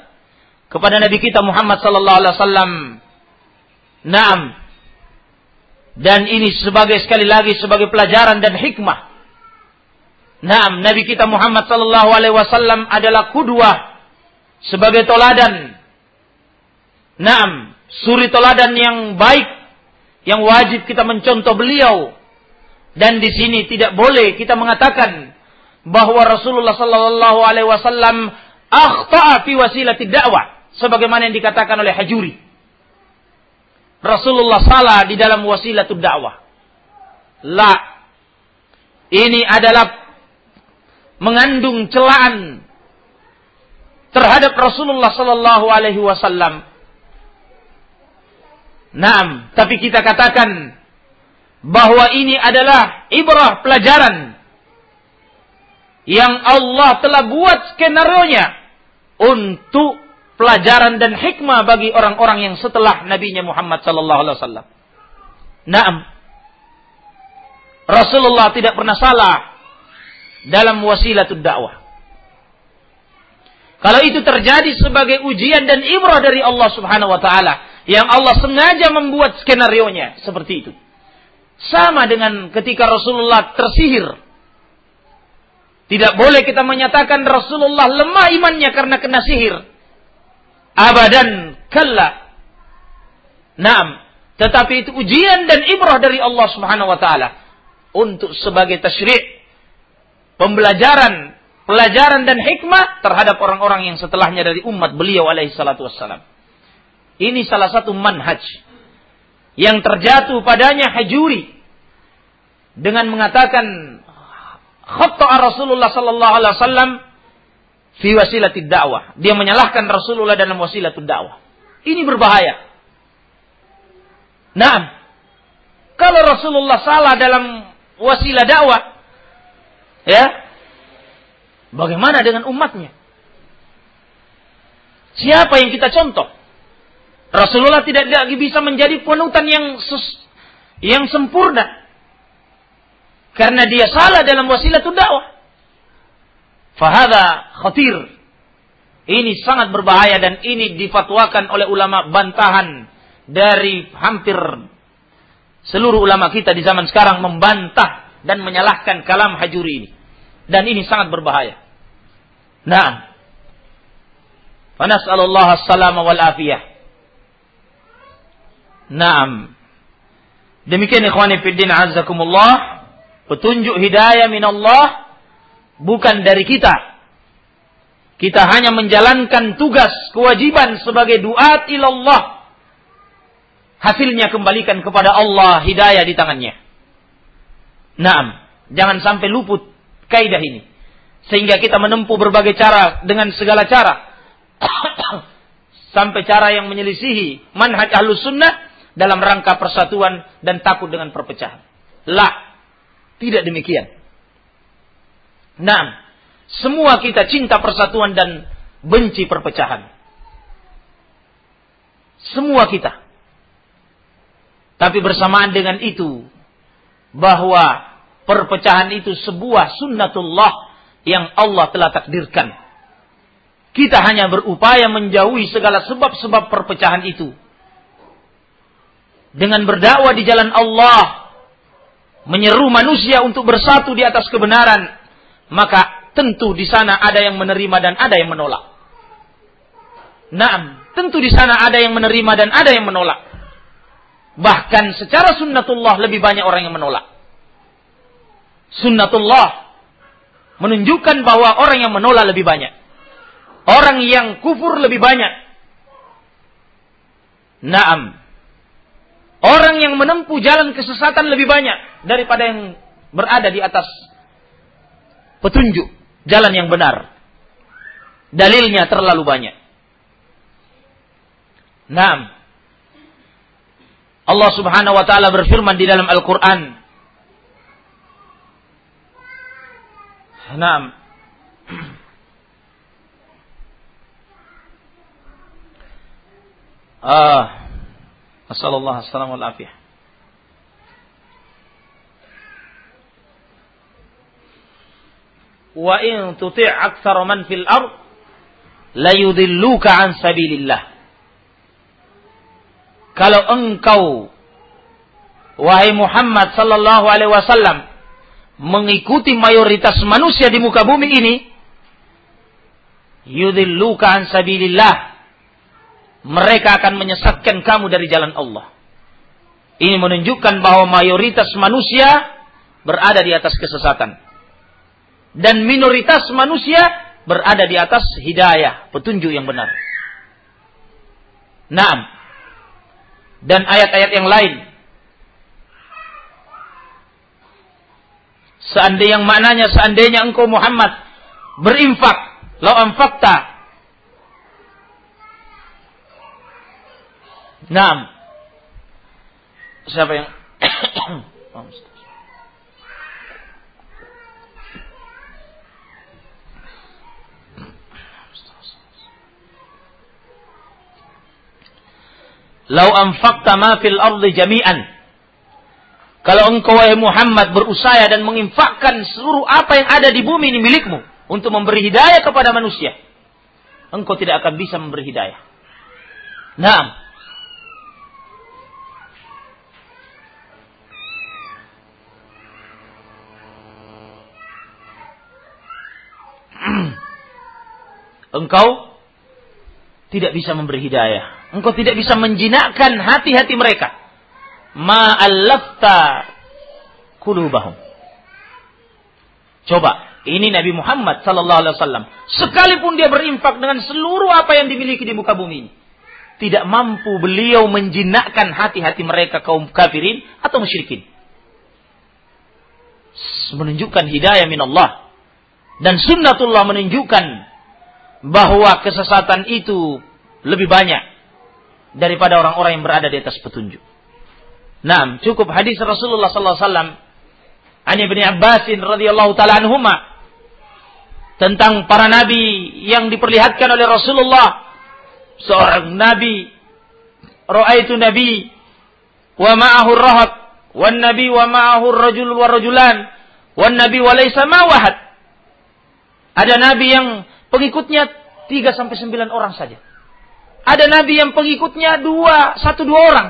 kepada Nabi kita Muhammad sallallahu alaihi wasallam. Naam. Dan ini sebagai sekali lagi sebagai pelajaran dan hikmah. Naam, Nabi kita Muhammad sallallahu alaihi wasallam adalah kudwah sebagai toladan. Naam, suri toladan yang baik yang wajib kita mencontoh beliau. Dan di sini tidak boleh kita mengatakan bahwa Rasulullah Sallallahu Alaihi Wasallam akhta'a fi wasilati dakwah sebagaimana yang dikatakan oleh Hajuri. Rasulullah salah di dalam wasilah dakwah. La. Ini adalah mengandung celaan terhadap Rasulullah sallallahu alaihi wasallam. Naam, tapi kita katakan bahwa ini adalah ibrah pelajaran yang Allah telah buat skenario-nya untuk pelajaran dan hikmah bagi orang-orang yang setelah Nabi Muhammad sallallahu alaihi wasallam. Naam. Rasulullah tidak pernah salah dalam wasilatul dakwah. Kalau itu terjadi sebagai ujian dan ibrah dari Allah Subhanahu wa taala yang Allah sengaja membuat skenario-nya seperti itu. Sama dengan ketika Rasulullah tersihir tidak boleh kita menyatakan Rasulullah lemah imannya karena kena sihir. Abadan kalla. Naam. Tetapi itu ujian dan ibrah dari Allah Subhanahu wa taala untuk sebagai tasyri' pembelajaran, pelajaran dan hikmah terhadap orang-orang yang setelahnya dari umat beliau alaihi salatu wassalam. Ini salah satu manhaj yang terjatuh padanya hajuri dengan mengatakan khatta'a Rasulullah sallallahu alaihi wasallam fi wasilatid dakwah. Dia menyalahkan Rasulullah dalam wasilatud dakwah. Ini berbahaya. Nah, kalau Rasulullah salah dalam wasilah dakwah, ya, bagaimana dengan umatnya? Siapa yang kita contoh? Rasulullah tidak lagi bisa menjadi panutan yang yang sempurna. Karena dia salah dalam wasilah dakwah. Fahada khatir. Ini sangat berbahaya dan ini difatwakan oleh ulama bantahan dari hampir seluruh ulama kita di zaman sekarang membantah dan menyalahkan kalam hajuri ini. Dan ini sangat berbahaya. Nah, Fanas'alullah as-salama wal afiyah. Naam. Demikian ikhwani fiddin azzakumullah petunjuk hidayah min Allah bukan dari kita. Kita hanya menjalankan tugas, kewajiban sebagai duat ilallah. Hasilnya kembalikan kepada Allah hidayah di tangannya. Naam, jangan sampai luput kaidah ini. Sehingga kita menempuh berbagai cara dengan segala cara. sampai cara yang menyelisihi manhaj ahlus sunnah dalam rangka persatuan dan takut dengan perpecahan. Lah, tidak demikian. Nah, semua kita cinta persatuan dan benci perpecahan. Semua kita. Tapi bersamaan dengan itu, bahwa perpecahan itu sebuah sunnatullah yang Allah telah takdirkan. Kita hanya berupaya menjauhi segala sebab-sebab perpecahan itu. Dengan berdakwah di jalan Allah, menyeru manusia untuk bersatu di atas kebenaran, maka tentu di sana ada yang menerima dan ada yang menolak. Naam, tentu di sana ada yang menerima dan ada yang menolak. Bahkan secara sunnatullah lebih banyak orang yang menolak. Sunnatullah menunjukkan bahwa orang yang menolak lebih banyak. Orang yang kufur lebih banyak. Naam. Orang yang menempuh jalan kesesatan lebih banyak daripada yang berada di atas petunjuk jalan yang benar. Dalilnya terlalu banyak. Naam. Allah Subhanahu wa taala berfirman di dalam Al-Qur'an. Naam. Ah. Assallallahu assalamu alaihi Wa in tuti' aktsara man fil ard la yudilluka an sabilillah. Kalau engkau wahai Muhammad sallallahu alaihi wasallam mengikuti mayoritas manusia di muka bumi ini yudilluka an sabilillah mereka akan menyesatkan kamu dari jalan Allah ini menunjukkan bahwa mayoritas manusia berada di atas kesesatan dan minoritas manusia berada di atas hidayah petunjuk yang benar Naam dan ayat-ayat yang lain. Seandainya yang maknanya seandainya engkau Muhammad berinfak, lau anfakta. Naam. Siapa yang Lau anfaqta ma fil ardi jami'an. Kalau engkau wahai Muhammad berusaha dan menginfakkan seluruh apa yang ada di bumi ini milikmu untuk memberi hidayah kepada manusia, engkau tidak akan bisa memberi hidayah. Nah, engkau tidak bisa memberi hidayah. Engkau tidak bisa menjinakkan hati-hati mereka. Ma'allafta kulubahum. Coba, ini Nabi Muhammad sallallahu alaihi wasallam. Sekalipun dia berinfak dengan seluruh apa yang dimiliki di muka bumi ini, tidak mampu beliau menjinakkan hati-hati mereka kaum kafirin atau musyrikin. Menunjukkan hidayah min Allah. Dan sunnatullah menunjukkan bahwa kesesatan itu lebih banyak daripada orang-orang yang berada di atas petunjuk. Nah, cukup hadis Rasulullah sallallahu alaihi wasallam Ani bin Abbasin radhiyallahu taala anhuma tentang para nabi yang diperlihatkan oleh Rasulullah seorang nabi raaitu nabi wa ma'ahu rahab wan nabi wa ma'ahu rajul wa rajulan wan nabi wa laysa ma wahad ada nabi yang pengikutnya 3 sampai 9 orang saja ada nabi yang pengikutnya dua, satu dua orang.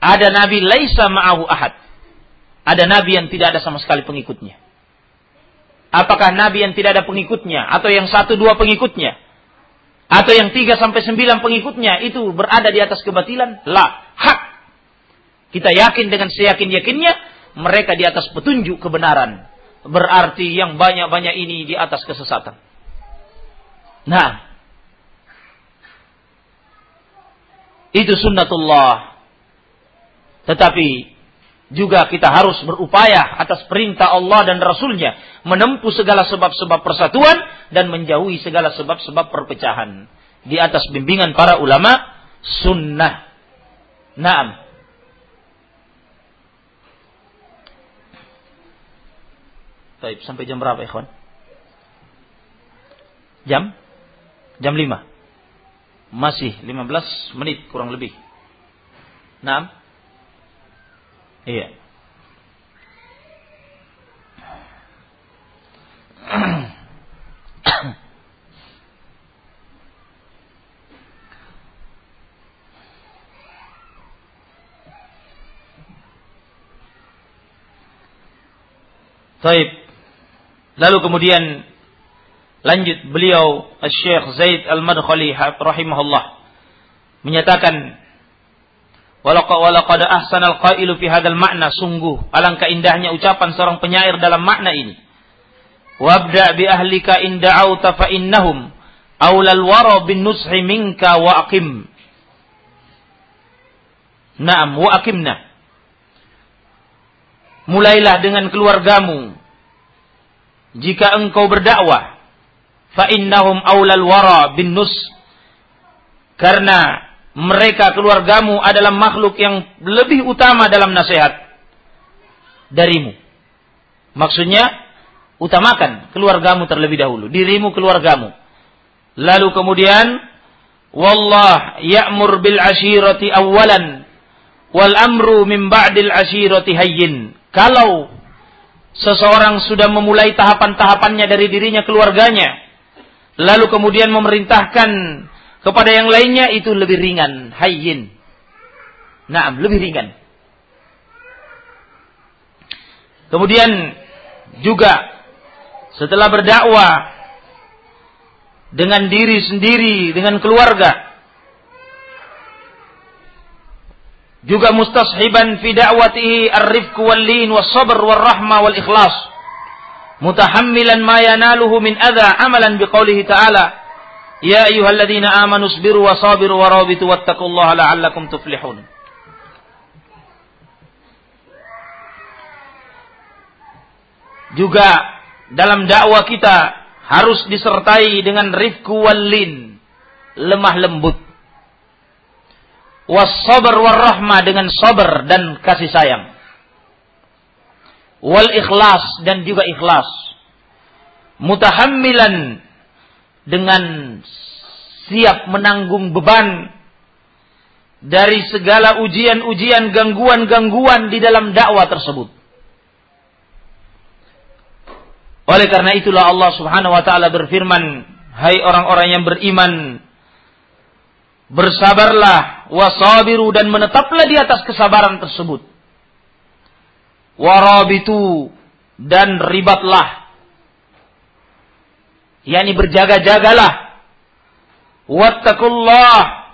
Ada nabi laisa ma'ahu ahad. Ada nabi yang tidak ada sama sekali pengikutnya. Apakah nabi yang tidak ada pengikutnya atau yang satu dua pengikutnya atau yang tiga sampai sembilan pengikutnya itu berada di atas kebatilan? Lah, hak. Kita yakin dengan seyakin yakinnya mereka di atas petunjuk kebenaran. Berarti yang banyak-banyak ini di atas kesesatan. Nah, Itu sunnatullah. Tetapi juga kita harus berupaya atas perintah Allah dan Rasulnya menempuh segala sebab-sebab persatuan dan menjauhi segala sebab-sebab perpecahan di atas bimbingan para ulama sunnah. Naam. Baik, sampai jam berapa, ikhwan? Jam? Jam 5. Masih 15 menit kurang lebih. 6. Iya. Baik. Lalu kemudian lanjut beliau Syekh Zaid Al-Madkhali rahimahullah menyatakan walaqad ahsanal qailu fi hadzal makna sungguh alangkah indahnya ucapan seorang penyair dalam makna ini. Wabda bi ahlika in da'auta fa innahum aulal wara bin nushi minka wa aqim. Naam wa aqimna. Mulailah dengan keluargamu. Jika engkau berdakwah, fa innahum wara bin nus. Karena mereka keluargamu adalah makhluk yang lebih utama dalam nasihat darimu. Maksudnya, utamakan keluargamu terlebih dahulu, dirimu keluargamu. Lalu kemudian wallah ya'mur bil ashirati awalan wal amru min ba'dil ashirati hayyin. Kalau seseorang sudah memulai tahapan-tahapannya dari dirinya keluarganya, lalu kemudian memerintahkan kepada yang lainnya itu lebih ringan, hayyin. Naam, lebih ringan. Kemudian juga setelah berdakwah dengan diri sendiri, dengan keluarga. Juga mustashiban fi da'watihi ar-rifq wal lin was sabr wal rahmah wal ikhlas. Mutahammilan ma yanaluhu min adha amalan biqaulihi ta'ala Ya ayyuhalladzina amanu sabiru wa sabiru wa rabitu wattaqullaha la'allakum tuflihun. Juga dalam dakwah kita harus disertai dengan rifku walin, lemah lembut. Wassabar warahmah dengan sabar dan kasih sayang. Wal ikhlas dan juga ikhlas. Mutahammilan dengan siap menanggung beban dari segala ujian-ujian, gangguan-gangguan di dalam dakwah tersebut. Oleh karena itulah Allah Subhanahu wa taala berfirman, "Hai orang-orang yang beriman, bersabarlah wasabiru dan menetaplah di atas kesabaran tersebut. Warabitu dan ribatlah. yakni berjaga-jagalah. Wattaqullah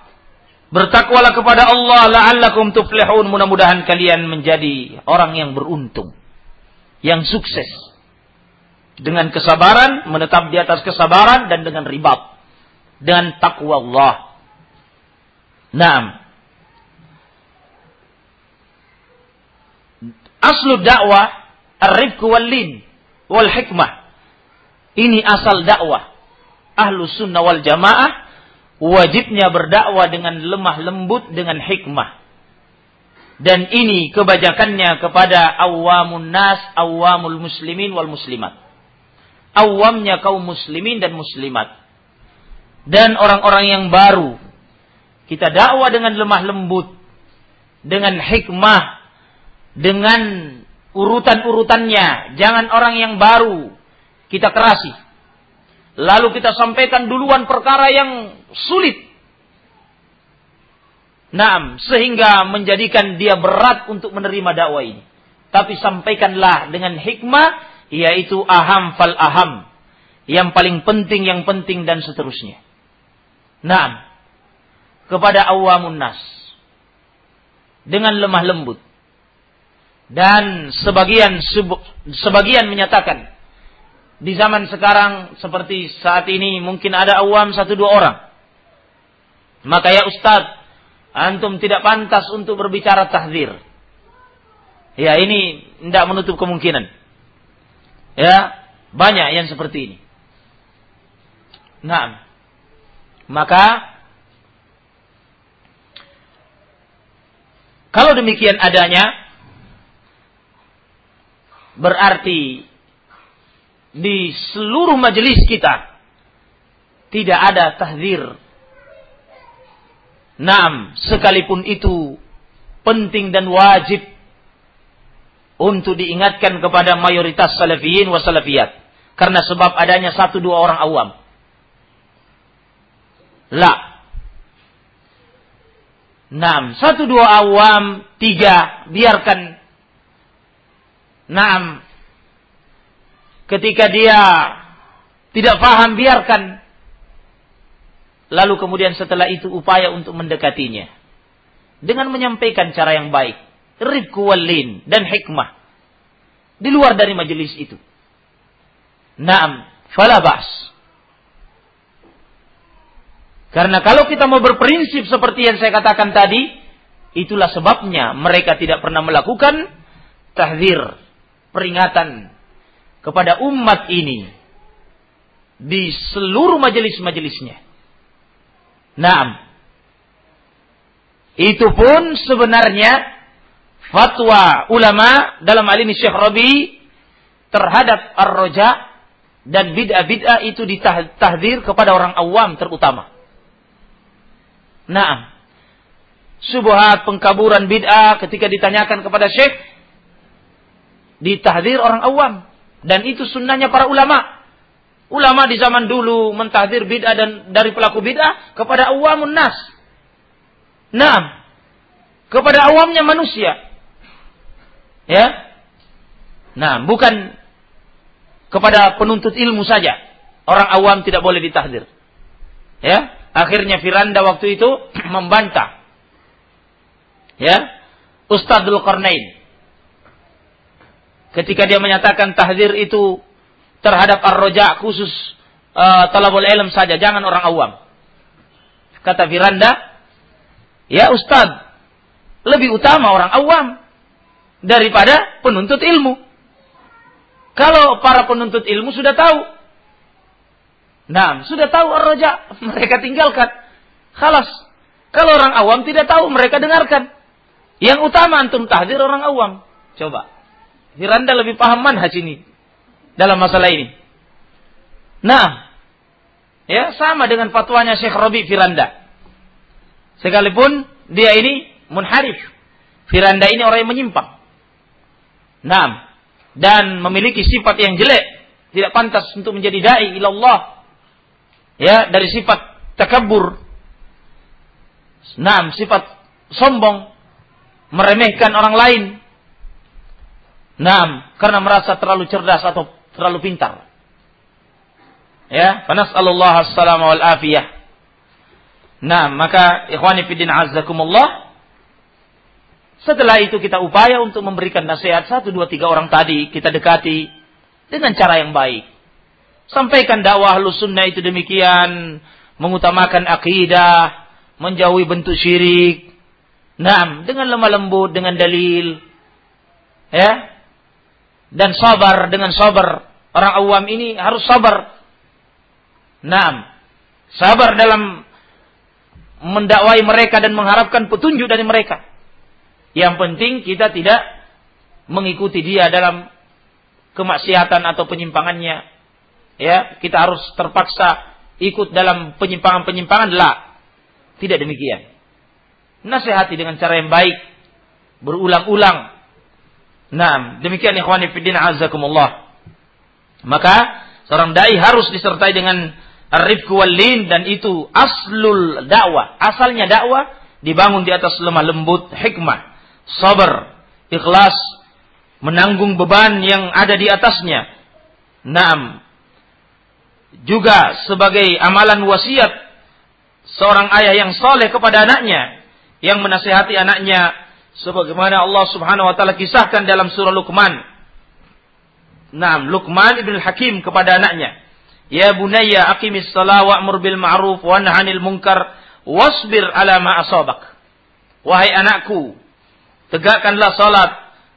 Bertakwalah kepada Allah la'allakum tuflihun. Mudah-mudahan kalian menjadi orang yang beruntung. Yang sukses dengan kesabaran, menetap di atas kesabaran dan dengan ribat. Dengan takwa Allah. Naam. Aslu dakwah ar-rifq wal lin wal hikmah. Ini asal dakwah. Ahlu sunnah wal jamaah wajibnya berdakwah dengan lemah lembut dengan hikmah. Dan ini kebajakannya kepada awamun nas, awamul muslimin wal muslimat awamnya kaum muslimin dan muslimat. Dan orang-orang yang baru. Kita dakwah dengan lemah lembut. Dengan hikmah. Dengan urutan-urutannya. Jangan orang yang baru. Kita kerasi. Lalu kita sampaikan duluan perkara yang sulit. Naam, sehingga menjadikan dia berat untuk menerima dakwah ini. Tapi sampaikanlah dengan hikmah yaitu aham fal aham, yang paling penting yang penting dan seterusnya. Nah, kepada awamun nas dengan lemah lembut dan sebagian sebagian menyatakan di zaman sekarang seperti saat ini mungkin ada awam satu dua orang. Maka ya Ustadz, antum tidak pantas untuk berbicara tahzir. Ya ini tidak menutup kemungkinan. Ya, banyak yang seperti ini. Nah, maka kalau demikian adanya berarti di seluruh majelis kita tidak ada tahzir. Naam, sekalipun itu penting dan wajib untuk diingatkan kepada mayoritas salafiyin wa salafiyat. Karena sebab adanya satu dua orang awam. La. Enam. Satu dua awam. Tiga. Biarkan. Enam. Ketika dia tidak paham, biarkan. Lalu kemudian setelah itu upaya untuk mendekatinya. Dengan menyampaikan cara yang baik. Ribku walin dan hikmah. Di luar dari majelis itu. Naam, falabas. Karena kalau kita mau berprinsip seperti yang saya katakan tadi, itulah sebabnya mereka tidak pernah melakukan tahzir, peringatan kepada umat ini di seluruh majelis-majelisnya. Nah, itu pun sebenarnya fatwa ulama dalam hal ini Syekh Rabi terhadap ar-roja dan bid'ah-bid'ah itu ditahdir kepada orang awam terutama. Nah, subuhat pengkaburan bid'ah ketika ditanyakan kepada syekh ditahdir orang awam dan itu sunnahnya para ulama. Ulama di zaman dulu mentahdir bid'ah dan dari pelaku bid'ah kepada awamun nas. Nah, kepada awamnya manusia. Ya. Nah, bukan kepada penuntut ilmu saja. Orang awam tidak boleh ditahdir. Ya, Akhirnya Firanda waktu itu membantah. Ya, Ustadzul Qarnain. Ketika dia menyatakan tahdir itu terhadap ar-roja khusus uh, talabul ilm saja, jangan orang awam. Kata Firanda, ya Ustadz, lebih utama orang awam daripada penuntut ilmu. Kalau para penuntut ilmu sudah tahu Nah, sudah tahu ar-raja, mereka tinggalkan. Khalas. Kalau orang awam tidak tahu, mereka dengarkan. Yang utama antum tahdir orang awam. Coba. Firanda lebih paham manhaj ini dalam masalah ini. Nah, ya sama dengan fatwanya Syekh Rabi Firanda. Sekalipun dia ini munharif. Firanda ini orang yang menyimpang. Nah, dan memiliki sifat yang jelek, tidak pantas untuk menjadi dai ilallah ya dari sifat takabur. Nah, sifat sombong, meremehkan orang lain. Nah, karena merasa terlalu cerdas atau terlalu pintar. Ya, Allah assalamu wal afiyah. Nah, maka ikhwani fiddin azzakumullah setelah itu kita upaya untuk memberikan nasihat satu dua tiga orang tadi kita dekati dengan cara yang baik. Sampaikan dakwah lu sunnah itu demikian. Mengutamakan akidah. Menjauhi bentuk syirik. Nah, dengan lemah lembut, dengan dalil. Ya. Dan sabar, dengan sabar. Orang awam ini harus sabar. Nah, sabar dalam mendakwai mereka dan mengharapkan petunjuk dari mereka. Yang penting kita tidak mengikuti dia dalam kemaksiatan atau penyimpangannya ya kita harus terpaksa ikut dalam penyimpangan-penyimpangan lah. Tidak demikian. Nasihati dengan cara yang baik, berulang-ulang. Nah, demikian ikhwani fiddin azakumullah. Maka seorang dai harus disertai dengan ar-rifq wal lin dan itu aslul dakwah. Asalnya dakwah dibangun di atas lemah lembut, hikmah, sabar, ikhlas, menanggung beban yang ada di atasnya. Naam, juga sebagai amalan wasiat seorang ayah yang soleh kepada anaknya yang menasehati anaknya sebagaimana Allah Subhanahu wa taala kisahkan dalam surah Luqman. Naam, Luqman ibn Hakim kepada anaknya, "Ya bunayya aqimis shalah wa'mur bil ma'ruf wa 'anil munkar wasbir 'ala ma asabak." Wahai anakku, tegakkanlah salat,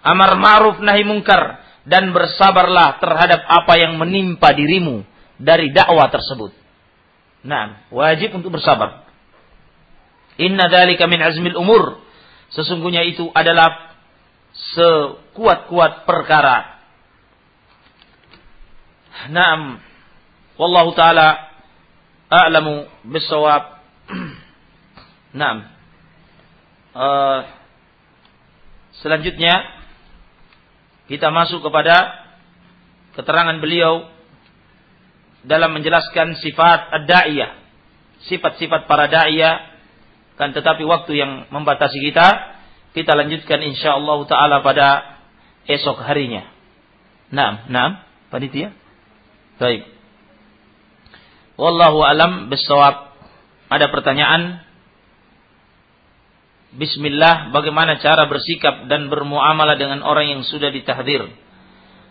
amar ma'ruf nahi munkar dan bersabarlah terhadap apa yang menimpa dirimu dari dakwah tersebut. Nah, wajib untuk bersabar. Inna dzalika min azmil umur. Sesungguhnya itu adalah sekuat-kuat perkara. Naam. Wallahu taala a'lamu bisawab. Naam. Uh, selanjutnya kita masuk kepada keterangan beliau dalam menjelaskan sifat ad-da'iyah. Sifat-sifat para da'iyah. Kan tetapi waktu yang membatasi kita. Kita lanjutkan insyaAllah ta'ala pada esok harinya. Naam, naam, panitia. Baik. Wallahu alam bisawab. Ada pertanyaan? Bismillah, bagaimana cara bersikap dan bermuamalah dengan orang yang sudah ditahdir?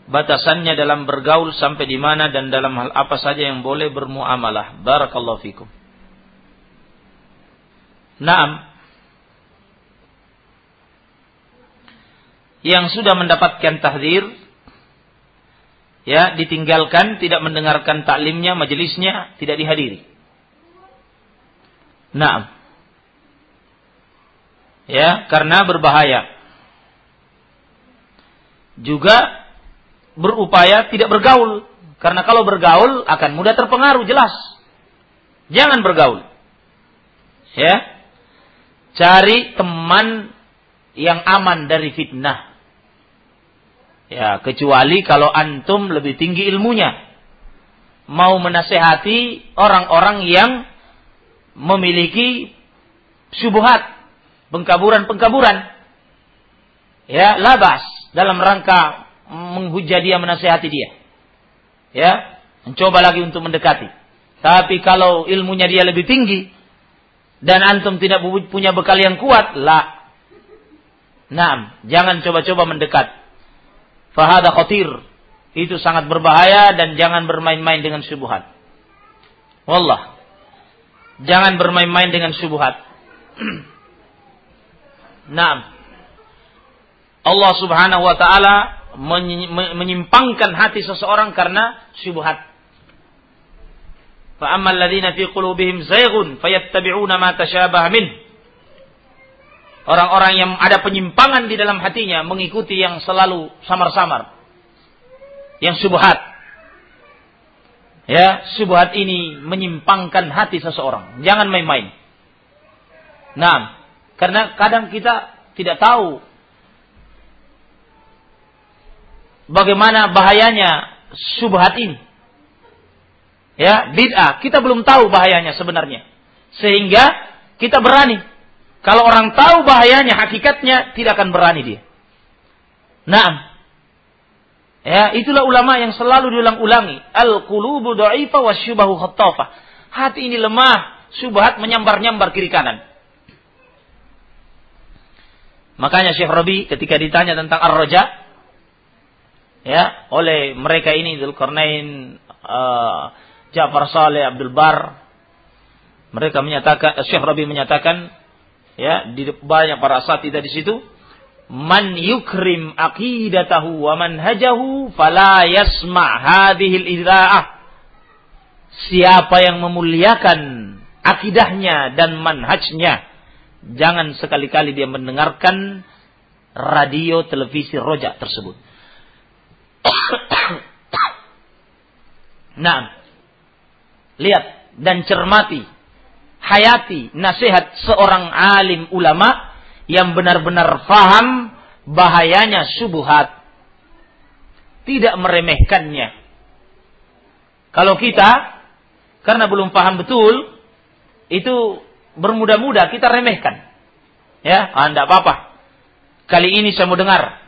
Batasannya dalam bergaul sampai di mana dan dalam hal apa saja yang boleh bermuamalah. Barakallahu fikum. Naam. Yang sudah mendapatkan tahdir, ya ditinggalkan, tidak mendengarkan taklimnya, majelisnya, tidak dihadiri. Naam. Ya, karena berbahaya. Juga berupaya tidak bergaul, karena kalau bergaul akan mudah terpengaruh jelas. Jangan bergaul. Ya. Cari teman yang aman dari fitnah. Ya, kecuali kalau antum lebih tinggi ilmunya. Mau menasehati orang-orang yang memiliki syubhat, pengkaburan-pengkaburan. Ya, labas dalam rangka menghujat dia, menasehati dia. Ya, mencoba lagi untuk mendekati. Tapi kalau ilmunya dia lebih tinggi dan antum tidak punya bekal yang kuat, lah. Nah, jangan coba-coba mendekat fahada khatir. Itu sangat berbahaya dan jangan bermain-main dengan syubhat. Wallah. Jangan bermain-main dengan syubhat. Naam. Allah Subhanahu wa taala menyimpangkan hati seseorang karena syubhat. Fa ammal ladzina fi qulubihim zayghun fayattabi'una ma tashabaha. Orang-orang yang ada penyimpangan di dalam hatinya mengikuti yang selalu samar-samar. Yang subhat. Ya, subhat ini menyimpangkan hati seseorang. Jangan main-main. Nah, karena kadang kita tidak tahu bagaimana bahayanya subhat ini. Ya, bid'ah. Kita belum tahu bahayanya sebenarnya. Sehingga kita berani kalau orang tahu bahayanya, hakikatnya tidak akan berani dia. Nah, ya itulah ulama yang selalu diulang-ulangi. Al qulubu dha'ifa wa syubahu khattafa. Hati ini lemah, syubhat menyambar-nyambar kiri kanan. Makanya Syekh Rabi ketika ditanya tentang Ar-Raja ya oleh mereka ini Dzulkarnain uh, Ja'far Saleh Abdul Bar. Mereka menyatakan Syekh Rabi menyatakan ya di banyak para asatidah di situ man yukrim aqidatahu wa manhajahu fala yasma hadhil idza'ah siapa yang memuliakan akidahnya dan manhajnya jangan sekali-kali dia mendengarkan radio televisi rojak tersebut. Nah lihat dan cermati hayati nasihat seorang alim ulama yang benar-benar faham bahayanya subuhat. Tidak meremehkannya. Kalau kita, karena belum paham betul, itu bermudah-mudah kita remehkan. Ya, ah, apa-apa. Kali ini saya mau dengar.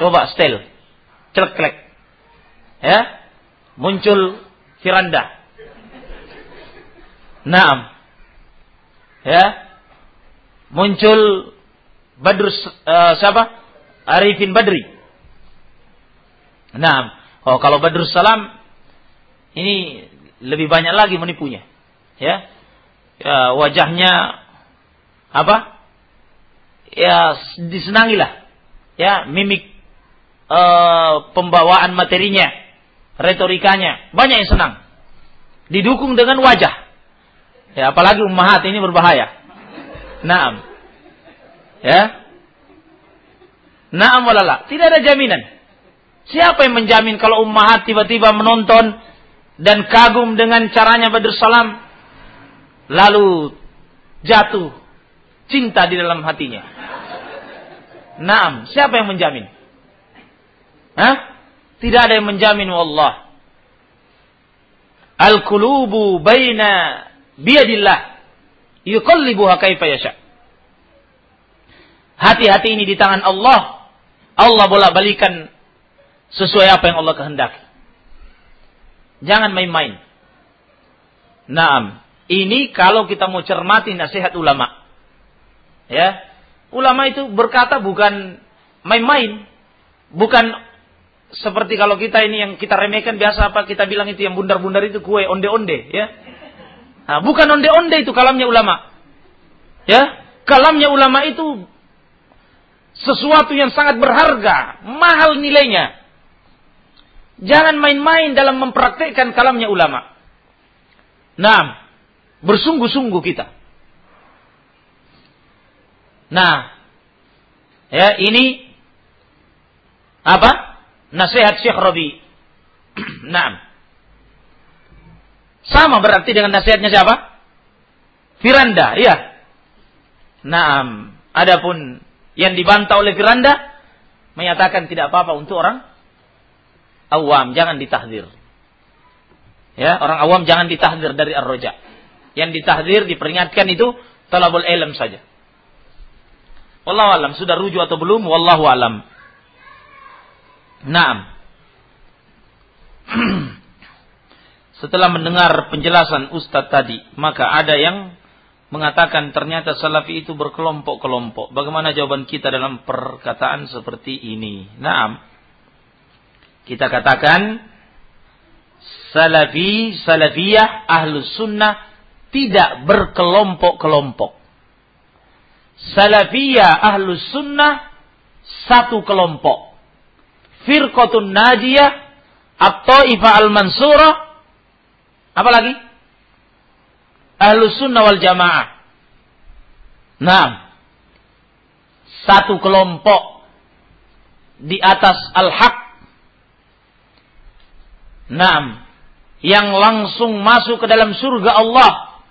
Coba setel. Celek-celek. Ya, muncul Firanda. Naam ya muncul Badr uh, siapa? Arifin Badri. Nah, oh kalau Badrus Salam ini lebih banyak lagi menipunya. Ya. ya wajahnya apa? Ya disenangilah. Ya, mimik uh, pembawaan materinya, retorikanya, banyak yang senang. Didukung dengan wajah. Ya, apalagi ummahat ini berbahaya. Naam. Ya. Naam walala. Tidak ada jaminan. Siapa yang menjamin kalau ummahat tiba-tiba menonton dan kagum dengan caranya Badr Salam lalu jatuh cinta di dalam hatinya. Naam, siapa yang menjamin? Hah? Tidak ada yang menjamin wallah. Al-qulubu baina Biadillah. Yuqallibuha kaifa yasha. Hati-hati ini di tangan Allah. Allah bolak balikan sesuai apa yang Allah kehendaki. Jangan main-main. Naam. Ini kalau kita mau cermati nasihat ulama. Ya. Ulama itu berkata bukan main-main. Bukan seperti kalau kita ini yang kita remehkan biasa apa kita bilang itu yang bundar-bundar itu kue onde-onde ya. Nah, bukan onde-onde itu kalamnya ulama. Ya, kalamnya ulama itu sesuatu yang sangat berharga, mahal nilainya. Jangan main-main dalam mempraktekkan kalamnya ulama. Nah, bersungguh-sungguh kita. Nah, ya ini apa? Nasihat Syekh Rabi. nah, sama berarti dengan nasihatnya siapa? Firanda, iya. Nah, adapun yang dibantah oleh Firanda menyatakan tidak apa-apa untuk orang awam, jangan ditahdir. Ya, orang awam jangan ditahdir dari ar-roja. Yang ditahdir, diperingatkan itu talabul ilm saja. Wallahu alam, sudah rujuk atau belum? Wallahu alam. Naam. Setelah mendengar penjelasan Ustadz tadi, maka ada yang mengatakan ternyata salafi itu berkelompok-kelompok. Bagaimana jawaban kita dalam perkataan seperti ini? Naam. Kita katakan salafi, salafiyah, ahlus sunnah tidak berkelompok-kelompok. Salafiyah ahlus sunnah satu kelompok. Firqatun najiyah atau ifa al-mansurah. Apa lagi? Ahlus sunnah wal jamaah. Nah, satu kelompok di atas al-haq. Nah, yang langsung masuk ke dalam surga Allah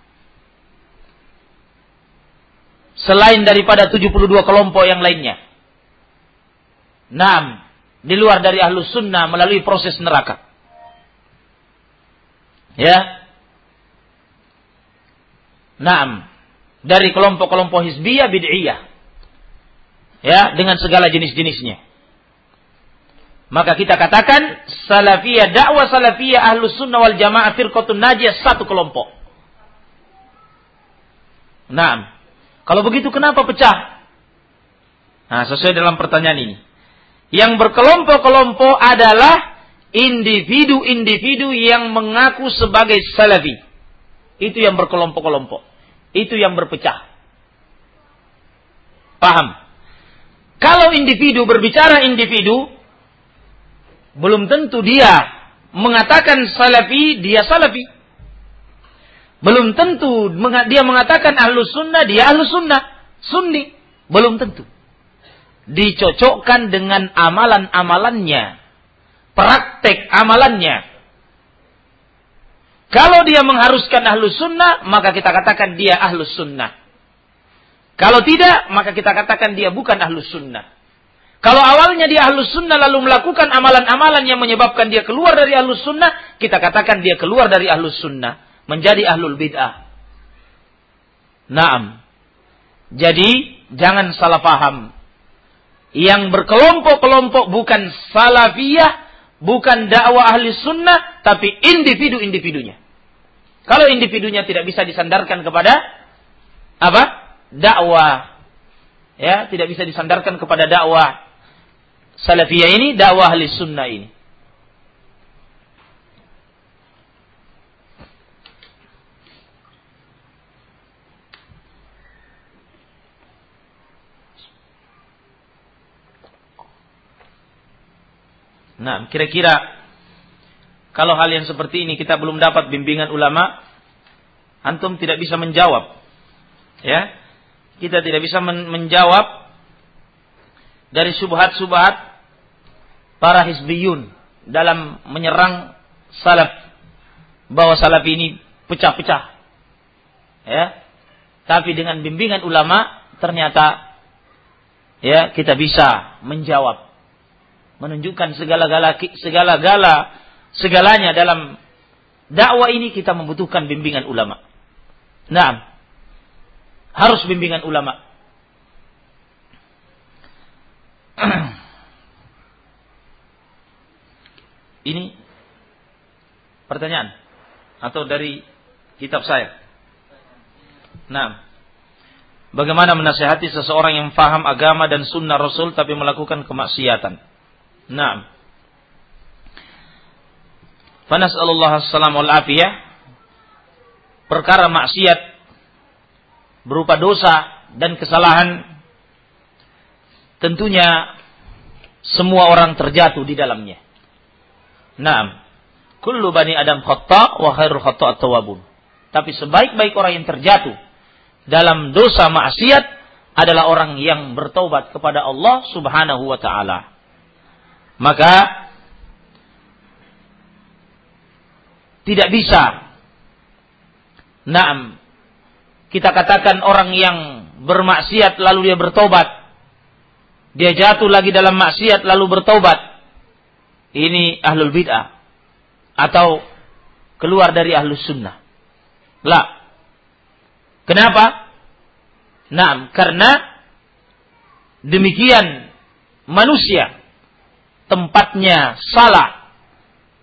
selain daripada 72 kelompok yang lainnya. Naam, di luar dari ahlus sunnah melalui proses neraka. Ya. Naam, dari kelompok-kelompok hizbiyah bid'iyah. Ya, dengan segala jenis-jenisnya. Maka kita katakan salafiyah dakwah salafiyah ahlus sunnah wal jamaah firqatun najiyah satu kelompok. Naam. Kalau begitu kenapa pecah? Nah, sesuai dalam pertanyaan ini. Yang berkelompok-kelompok adalah individu-individu yang mengaku sebagai salafi. Itu yang berkelompok-kelompok. Itu yang berpecah. Paham? Kalau individu berbicara individu, belum tentu dia mengatakan salafi, dia salafi. Belum tentu dia mengatakan ahlus sunnah, dia ahlus sunnah. Sunni. Belum tentu. Dicocokkan dengan amalan-amalannya. Praktek amalannya. Kalau dia mengharuskan ahlus sunnah, maka kita katakan dia ahlus sunnah. Kalau tidak, maka kita katakan dia bukan ahlus sunnah. Kalau awalnya dia ahlus sunnah lalu melakukan amalan-amalan yang menyebabkan dia keluar dari ahlus sunnah, kita katakan dia keluar dari ahlus sunnah menjadi ahlul bid'ah. Naam. Jadi jangan salah paham. Yang berkelompok-kelompok bukan salafiyah, bukan dakwah ahli sunnah, tapi individu-individunya. Kalau individunya tidak bisa disandarkan kepada apa? Dakwah. Ya, tidak bisa disandarkan kepada dakwah salafiyah ini, dakwah ahli sunnah ini. Nah, kira-kira kalau hal yang seperti ini kita belum dapat bimbingan ulama, antum tidak bisa menjawab. Ya. Kita tidak bisa men menjawab dari subhat-subhat para hizbiyun dalam menyerang salaf bahwa salaf ini pecah-pecah. Ya. Tapi dengan bimbingan ulama ternyata ya kita bisa menjawab menunjukkan segala-gala segala-gala segalanya dalam dakwah ini kita membutuhkan bimbingan ulama. Nah, harus bimbingan ulama. ini Pertanyaan? Atau dari kitab saya? Nah, bagaimana menasehati seseorang yang faham agama dan sunnah Rasul tapi melakukan kemaksiatan? Nah, Fanas'alullah assalam wal afiyah. Perkara maksiat berupa dosa dan kesalahan tentunya semua orang terjatuh di dalamnya. Naam. Kullu bani Adam khata wa khairul khata at-tawabun. Tapi sebaik-baik orang yang terjatuh dalam dosa maksiat adalah orang yang bertobat kepada Allah Subhanahu wa taala. Maka tidak bisa Naam. Kita katakan orang yang bermaksiat lalu dia bertobat. Dia jatuh lagi dalam maksiat lalu bertobat. Ini ahlul bid'ah. Atau keluar dari ahlus sunnah. La. Kenapa? Nah, karena demikian manusia tempatnya salah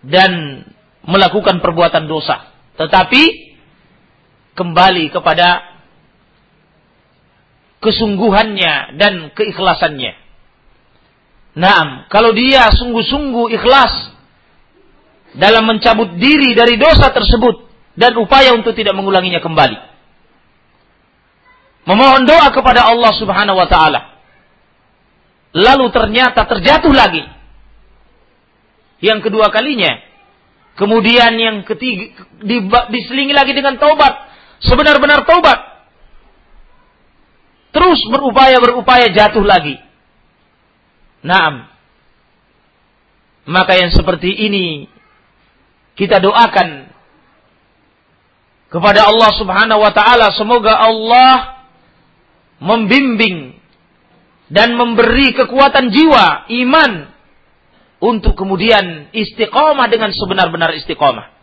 dan melakukan perbuatan dosa. Tetapi kembali kepada kesungguhannya dan keikhlasannya. Nah, kalau dia sungguh-sungguh ikhlas dalam mencabut diri dari dosa tersebut dan upaya untuk tidak mengulanginya kembali. Memohon doa kepada Allah Subhanahu wa taala. Lalu ternyata terjatuh lagi. Yang kedua kalinya. Kemudian yang ketiga diselingi lagi dengan taubat. Sebenar-benar taubat terus berupaya-berupaya jatuh lagi. Naam. Maka yang seperti ini kita doakan kepada Allah Subhanahu wa taala semoga Allah membimbing dan memberi kekuatan jiwa, iman untuk kemudian istiqomah dengan sebenar-benar istiqomah.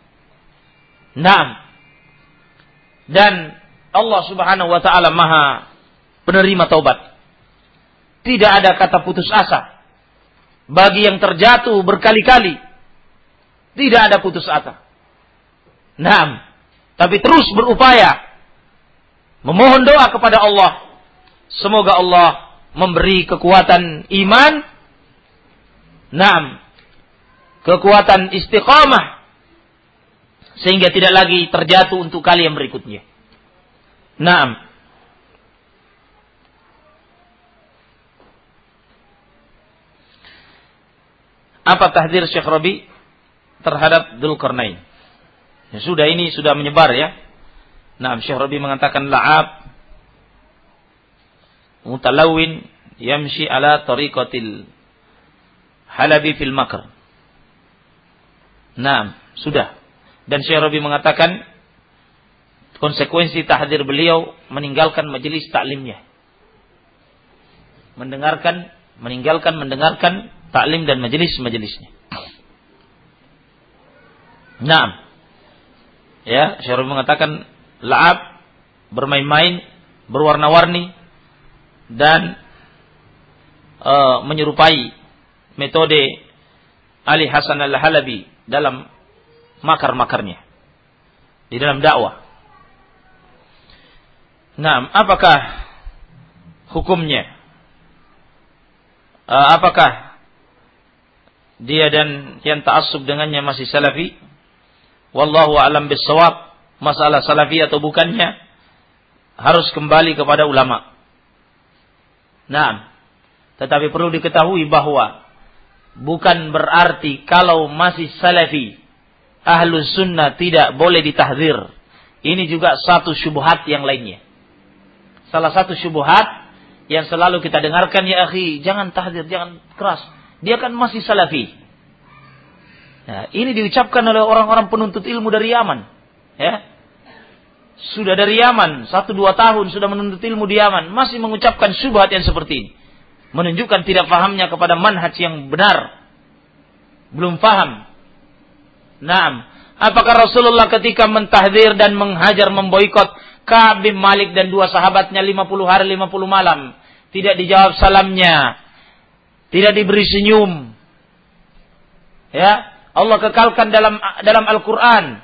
Naam. Dan Allah Subhanahu wa taala Maha penerima taubat. Tidak ada kata putus asa. Bagi yang terjatuh berkali-kali. Tidak ada putus asa. Naam. Tapi terus berupaya. Memohon doa kepada Allah. Semoga Allah memberi kekuatan iman. Naam. Kekuatan istiqamah. Sehingga tidak lagi terjatuh untuk kali yang berikutnya. Naam. Apa tahdir Syekh Rabi terhadap Dzulkarnain? Ya, sudah ini sudah menyebar ya. Nah, Syekh Rabi mengatakan la'ab mutalawin yamshi ala tariqatil halabi fil makr. Nah, sudah. Dan Syekh Rabi mengatakan konsekuensi tahdir beliau meninggalkan majelis taklimnya. Mendengarkan, meninggalkan mendengarkan taklim dan majelis-majelisnya. Nah, ya, Syarul mengatakan la'ab, bermain-main, berwarna-warni dan uh, menyerupai metode Ali Hasan al-Halabi dalam makar-makarnya di dalam dakwah. Nah, apakah hukumnya? Uh, apakah dia dan yang ta'assub dengannya masih salafi wallahu alam bisawab masalah salafi atau bukannya harus kembali kepada ulama nah tetapi perlu diketahui bahwa bukan berarti kalau masih salafi ahlus sunnah tidak boleh ditahdir ini juga satu syubhat yang lainnya salah satu syubhat yang selalu kita dengarkan ya akhi jangan tahdir jangan keras dia kan masih salafi. Nah, ini diucapkan oleh orang-orang penuntut ilmu dari Yaman. Ya. Sudah dari Yaman, satu dua tahun sudah menuntut ilmu di Yaman, masih mengucapkan syubhat yang seperti ini. Menunjukkan tidak pahamnya kepada manhaj yang benar. Belum paham. Naam. Apakah Rasulullah ketika mentahdir dan menghajar memboikot Ka'ab bin Malik dan dua sahabatnya 50 hari 50 malam tidak dijawab salamnya tidak diberi senyum. Ya, Allah kekalkan dalam dalam Al-Qur'an.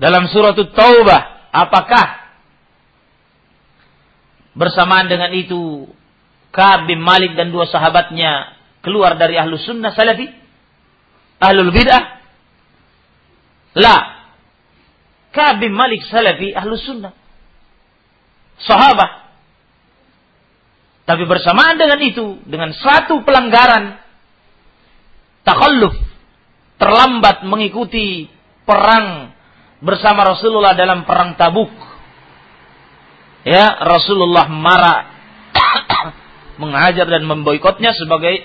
Dalam surat Taubah, apakah bersamaan dengan itu Ka'ab bin Malik dan dua sahabatnya keluar dari ahlu sunnah salafi? Ahlul bid'ah? La. Ka'ab bin Malik salafi ahlu sunnah. Sahabat. Tapi bersamaan dengan itu, dengan satu pelanggaran takhalluf, terlambat mengikuti perang bersama Rasulullah dalam perang Tabuk. Ya, Rasulullah marah mengajar dan memboikotnya sebagai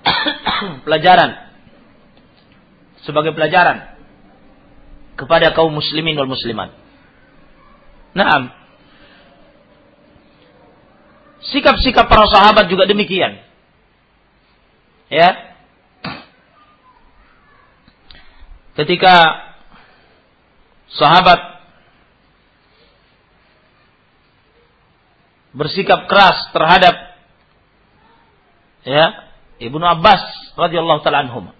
pelajaran sebagai pelajaran kepada kaum muslimin wal muslimat. Naam. Sikap-sikap para sahabat juga demikian. Ya. Ketika sahabat bersikap keras terhadap ya Ibnu Abbas radhiyallahu taala anhum.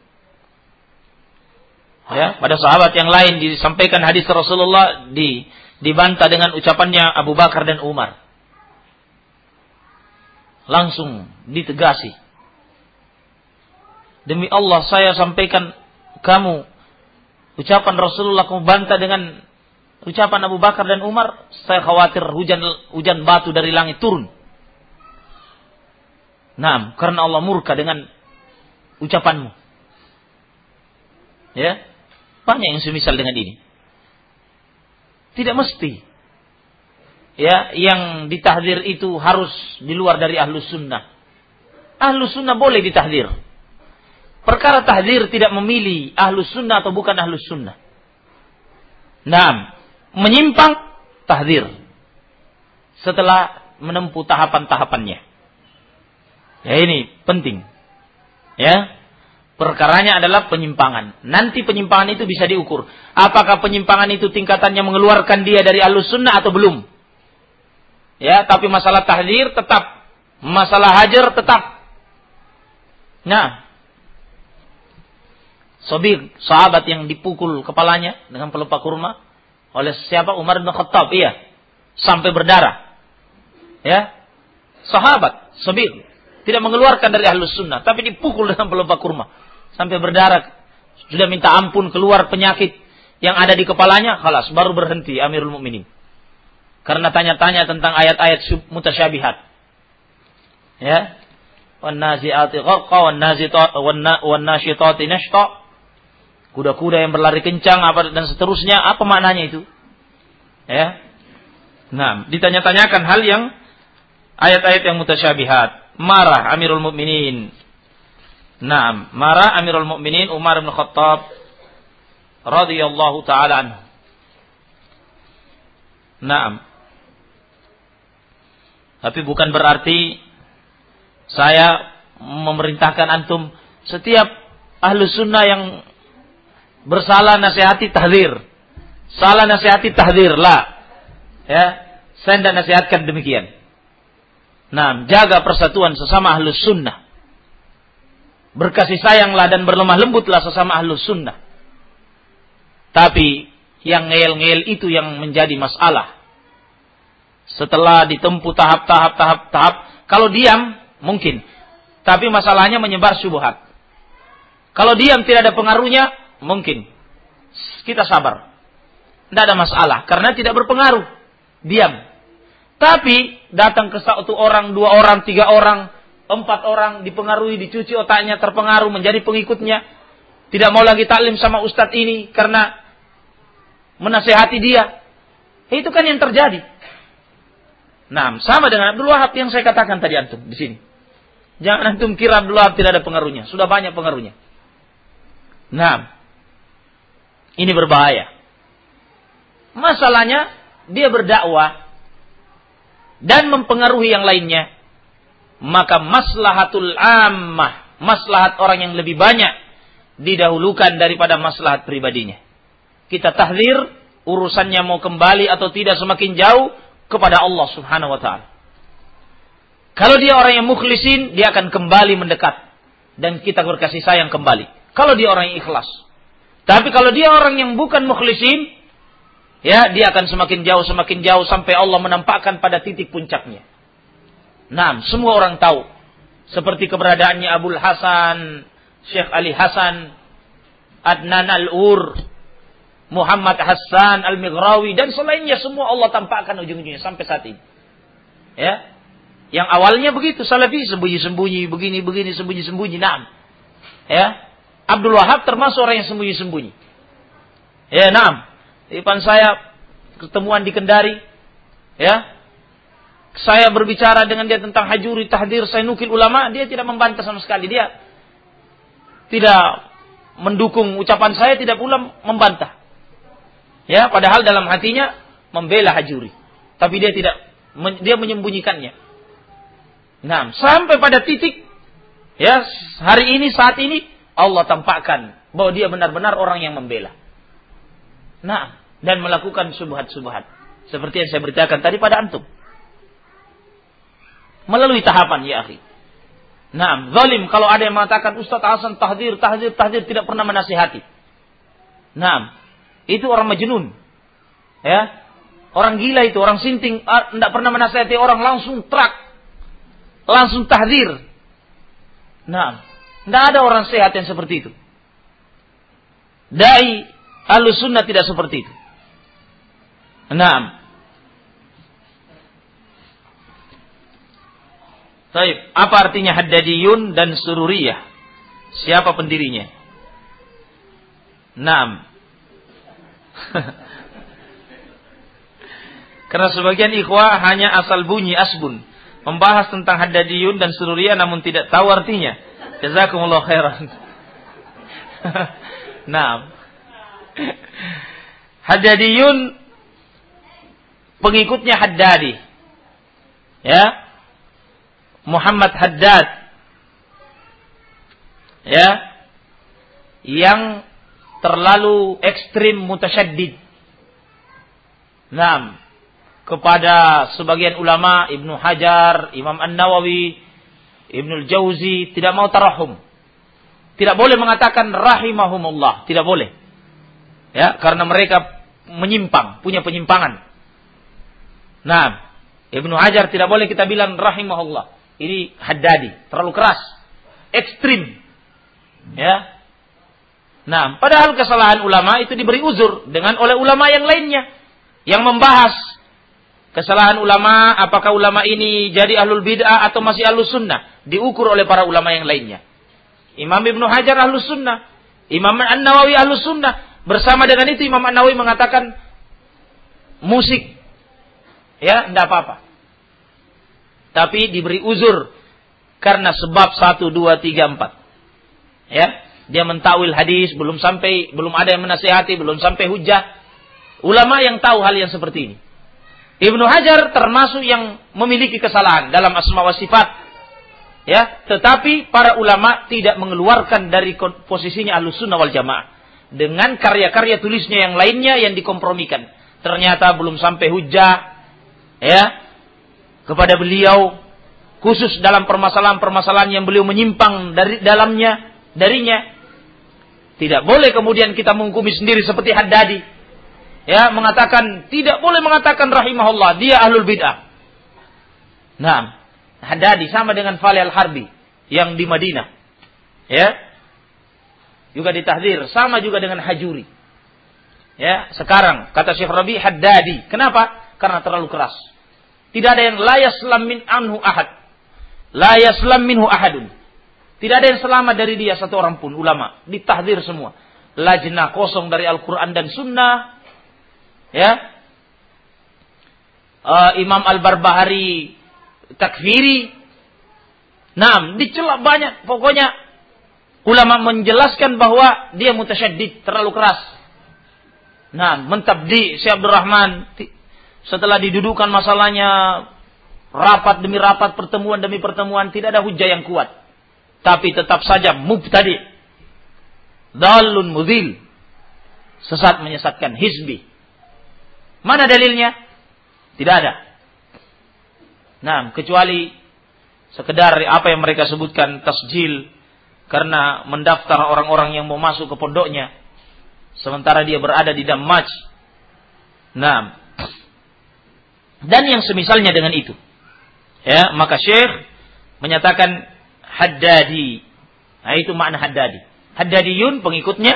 Ya, pada sahabat yang lain disampaikan hadis Rasulullah di dibantah dengan ucapannya Abu Bakar dan Umar. Langsung ditegasi. Demi Allah saya sampaikan kamu ucapan Rasulullah kamu bantah dengan ucapan Abu Bakar dan Umar, saya khawatir hujan hujan batu dari langit turun. Nah, karena Allah murka dengan ucapanmu. Ya, banyak yang semisal dengan ini. Tidak mesti. Ya, yang ditahdir itu harus di luar dari ahlus sunnah. Ahlus sunnah boleh ditahdir. Perkara tahdir tidak memilih ahlus sunnah atau bukan ahlus sunnah. Nah, menyimpang tahdir. Setelah menempuh tahapan-tahapannya. Ya ini penting. Ya. Perkaranya adalah penyimpangan. Nanti penyimpangan itu bisa diukur. Apakah penyimpangan itu tingkatannya mengeluarkan dia dari ahlus sunnah atau belum? Ya, tapi masalah tahdir tetap. Masalah hajar tetap. Nah, Sobir, sahabat yang dipukul kepalanya dengan pelupa kurma oleh siapa? Umar bin Khattab, iya. Sampai berdarah. Ya. Sahabat, Sobir. Tidak mengeluarkan dari ahlus sunnah, tapi dipukul dengan pelupa kurma. Sampai berdarah. Sudah minta ampun keluar penyakit yang ada di kepalanya, khalas, baru berhenti Amirul Mukminin. Karena tanya-tanya tentang ayat-ayat mutasyabihat. Ya. Wan nazi'ati gharqa wan nazitati wan nasyitati nashta kuda-kuda yang berlari kencang apa dan seterusnya apa maknanya itu? Ya. Nah ditanya-tanyakan hal yang ayat-ayat yang mutasyabihat. Marah Amirul Mukminin. Naam, marah Amirul Mukminin Umar bin Khattab radhiyallahu taala anhu. Naam. Tapi bukan berarti saya memerintahkan antum. Setiap ahlu sunnah yang bersalah nasihati tahdir. Salah nasihati tahdir lah. Ya, saya tidak nasihatkan demikian. Nah, jaga persatuan sesama ahlus sunnah. Berkasih sayanglah dan berlemah lembutlah sesama ahlus sunnah. Tapi yang ngel-ngel itu yang menjadi masalah. Setelah ditempuh tahap-tahap tahap-tahap, kalau diam mungkin. Tapi masalahnya menyebar syubhat. Kalau diam tidak ada pengaruhnya, mungkin kita sabar. Tidak ada masalah karena tidak berpengaruh. Diam. Tapi datang ke satu orang, dua orang, tiga orang, empat orang dipengaruhi, dicuci otaknya, terpengaruh menjadi pengikutnya. Tidak mau lagi taklim sama ustadz ini karena menasehati dia. Itu kan yang terjadi. Nah, sama dengan Abdul Wahab yang saya katakan tadi antum di sini. Jangan antum kira Abdul Wahab tidak ada pengaruhnya. Sudah banyak pengaruhnya. Nah, ini berbahaya. Masalahnya dia berdakwah dan mempengaruhi yang lainnya. Maka maslahatul ammah, maslahat orang yang lebih banyak didahulukan daripada maslahat pribadinya. Kita tahdir urusannya mau kembali atau tidak semakin jauh kepada Allah Subhanahu wa taala. Kalau dia orang yang mukhlisin, dia akan kembali mendekat dan kita berkasih sayang kembali. Kalau dia orang yang ikhlas. Tapi kalau dia orang yang bukan mukhlisin, ya dia akan semakin jauh semakin jauh sampai Allah menampakkan pada titik puncaknya. Nah, semua orang tahu seperti keberadaannya Abdul Hasan, Syekh Ali Hasan, Adnan Al-Ur, Muhammad Hassan Al-Mighrawi dan selainnya semua Allah tampakkan ujung-ujungnya sampai saat ini. Ya. Yang awalnya begitu salafi sembunyi-sembunyi begini-begini sembunyi-sembunyi. Nah. Ya. Abdul Wahab termasuk orang yang sembunyi-sembunyi. Ya. Di depan saya ketemuan di Kendari. Ya. Saya berbicara dengan dia tentang hajuri, tahdir, saya nukil ulama, dia tidak membantah sama sekali. Dia tidak mendukung ucapan saya, tidak pula membantah. Ya, padahal dalam hatinya membela hajuri. Tapi dia tidak, dia menyembunyikannya. Nah, sampai pada titik, ya, hari ini, saat ini, Allah tampakkan bahwa dia benar-benar orang yang membela. Nah, dan melakukan subhat-subhat. Seperti yang saya beritakan tadi pada antum. Melalui tahapan ya akhi. Nah, zalim kalau ada yang mengatakan Ustaz Hasan tahdir, tahdir, tahdir tidak pernah menasihati. Nah, itu orang majnun. Ya. Orang gila itu, orang sinting, tidak pernah menasihati orang langsung trak. Langsung tahdir. Nah, tidak ada orang sehat yang seperti itu. Dai alus sunnah tidak seperti itu. Nah. Baik, apa artinya Haddadiyun dan Sururiyah? Siapa pendirinya? Naam. Karena sebagian ikhwah hanya asal bunyi asbun. Membahas tentang Haddadiyun dan Sururiyah namun tidak tahu artinya. Jazakumullah khairan. nah. Haddadiyun pengikutnya Haddadi. Ya. Muhammad Haddad. Ya. Yang terlalu ekstrim mutasyaddid. Nah, kepada sebagian ulama Ibnu Hajar, Imam An-Nawawi, Ibnul Jauzi tidak mau tarahum. Tidak boleh mengatakan rahimahumullah, tidak boleh. Ya, karena mereka menyimpang, punya penyimpangan. Nah, Ibnu Hajar tidak boleh kita bilang rahimahullah. Ini haddadi, terlalu keras, ekstrim. Ya. Nah, padahal kesalahan ulama itu diberi uzur dengan oleh ulama yang lainnya yang membahas Kesalahan ulama, apakah ulama ini jadi ahlul bid'ah atau masih ahlus sunnah? Diukur oleh para ulama yang lainnya. Imam Ibnu Hajar ahlus sunnah. Imam An-Nawawi ahlus sunnah. Bersama dengan itu Imam An-Nawawi mengatakan musik. Ya, tidak apa-apa. Tapi diberi uzur. Karena sebab satu, dua, tiga, empat. Ya, dia mentawil hadis, belum sampai, belum ada yang menasihati, belum sampai hujah. Ulama yang tahu hal yang seperti ini. Ibnu Hajar termasuk yang memiliki kesalahan dalam asma wa sifat. Ya, tetapi para ulama tidak mengeluarkan dari posisinya Ahlussunnah wal Jamaah dengan karya-karya tulisnya yang lainnya yang dikompromikan. Ternyata belum sampai hujah ya kepada beliau khusus dalam permasalahan-permasalahan yang beliau menyimpang dari dalamnya darinya. Tidak boleh kemudian kita menghukumi sendiri seperti Haddadi ya mengatakan tidak boleh mengatakan rahimahullah dia ahlul bid'ah. Nah, Hadadi sama dengan Fali al-Harbi yang di Madinah. Ya. Juga ditahdir, sama juga dengan Hajuri. Ya, sekarang kata Syekh Rabi Haddadi. Kenapa? Karena terlalu keras. Tidak ada yang la yaslam min anhu ahad. La yaslam minhu ahadun. Tidak ada yang selamat dari dia satu orang pun ulama. Ditahdir semua. Lajnah kosong dari Al-Quran dan Sunnah ya uh, Imam Al-Barbahari takfiri Nah, dicela banyak. Pokoknya ulama menjelaskan bahwa dia mutasyaddid, terlalu keras. Nah, mentabdi Syekh Abdul Rahman setelah didudukan masalahnya rapat demi rapat, pertemuan demi pertemuan, tidak ada hujah yang kuat. Tapi tetap saja mubtadi. Dalun mudhil. Sesat menyesatkan hizbi. Mana dalilnya? Tidak ada. Nah, kecuali sekedar apa yang mereka sebutkan tasjil, karena mendaftar orang-orang yang mau masuk ke pondoknya sementara dia berada di Damaj. Nah, dan yang semisalnya dengan itu. Ya, maka Syekh menyatakan Haddadi. Nah, itu makna Haddadi. Haddadiyun pengikutnya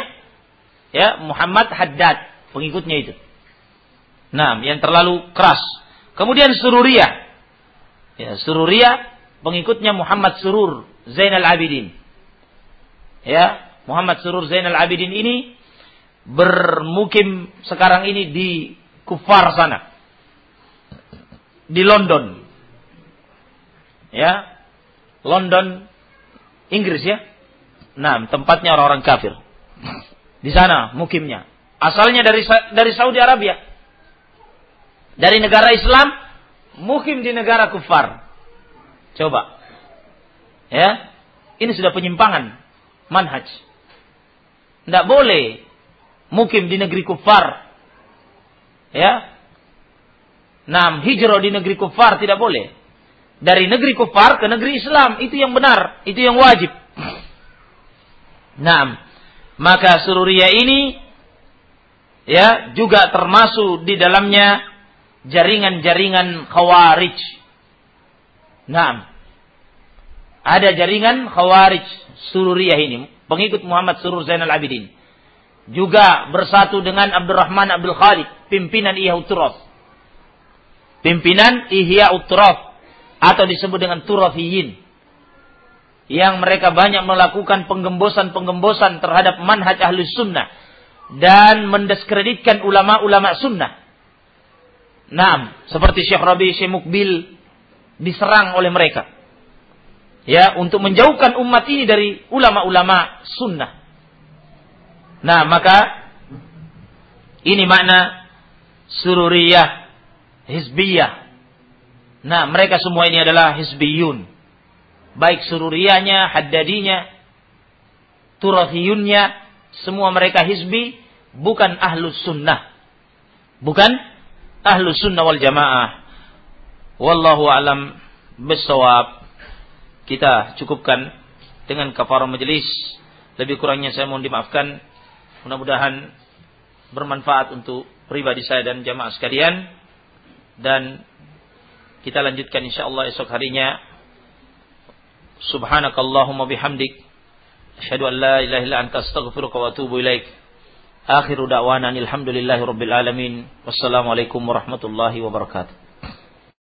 ya Muhammad Haddad pengikutnya itu. Nah, yang terlalu keras. Kemudian Sururiyah. Ya, Sururiyah pengikutnya Muhammad Surur Zainal Abidin. Ya, Muhammad Surur Zainal Abidin ini bermukim sekarang ini di Kufar sana. Di London. Ya. London Inggris ya. Nah, tempatnya orang-orang kafir. Di sana mukimnya. Asalnya dari dari Saudi Arabia. Dari negara Islam, mukim di negara kufar. Coba. Ya. Ini sudah penyimpangan manhaj. Tidak boleh mukim di negeri kufar. Ya. Nam hijrah di negeri kufar tidak boleh. Dari negeri kufar ke negeri Islam itu yang benar, itu yang wajib. Nam, maka Sururiyah ini ya juga termasuk di dalamnya jaringan-jaringan khawarij Nah, ada jaringan Khawarij Sururiyah ini, pengikut Muhammad Surur Zainal Abidin. Juga bersatu dengan Abdurrahman Abdul Khalid, pimpinan Ihya Uturaf. Pimpinan Ihya Uturaf atau disebut dengan Turafiyin. Yang mereka banyak melakukan penggembosan-penggembosan terhadap manhaj ahli sunnah. Dan mendiskreditkan ulama-ulama sunnah. Nah, seperti Syekh Rabi Syekh Mukbil diserang oleh mereka. Ya, untuk menjauhkan umat ini dari ulama-ulama sunnah. Nah, maka ini makna sururiyah, hizbiyah. Nah, mereka semua ini adalah hizbiyun. Baik sururiyahnya, haddadinya, turafiyunnya, semua mereka hizbi, bukan ahlus sunnah. Bukan ahlus sunnah wal jamaah. Wallahu alam bisawab. Kita cukupkan dengan kafarah majelis. Lebih kurangnya saya mohon dimaafkan. Mudah-mudahan bermanfaat untuk pribadi saya dan jamaah sekalian. Dan kita lanjutkan insyaallah esok harinya. Subhanakallahumma bihamdik. Asyhadu an la ilaha illa anta astaghfiruka wa atubu. Akhiru da'wana alhamdulillahi rabbil alamin. Wassalamualaikum warahmatullahi wabarakatuh.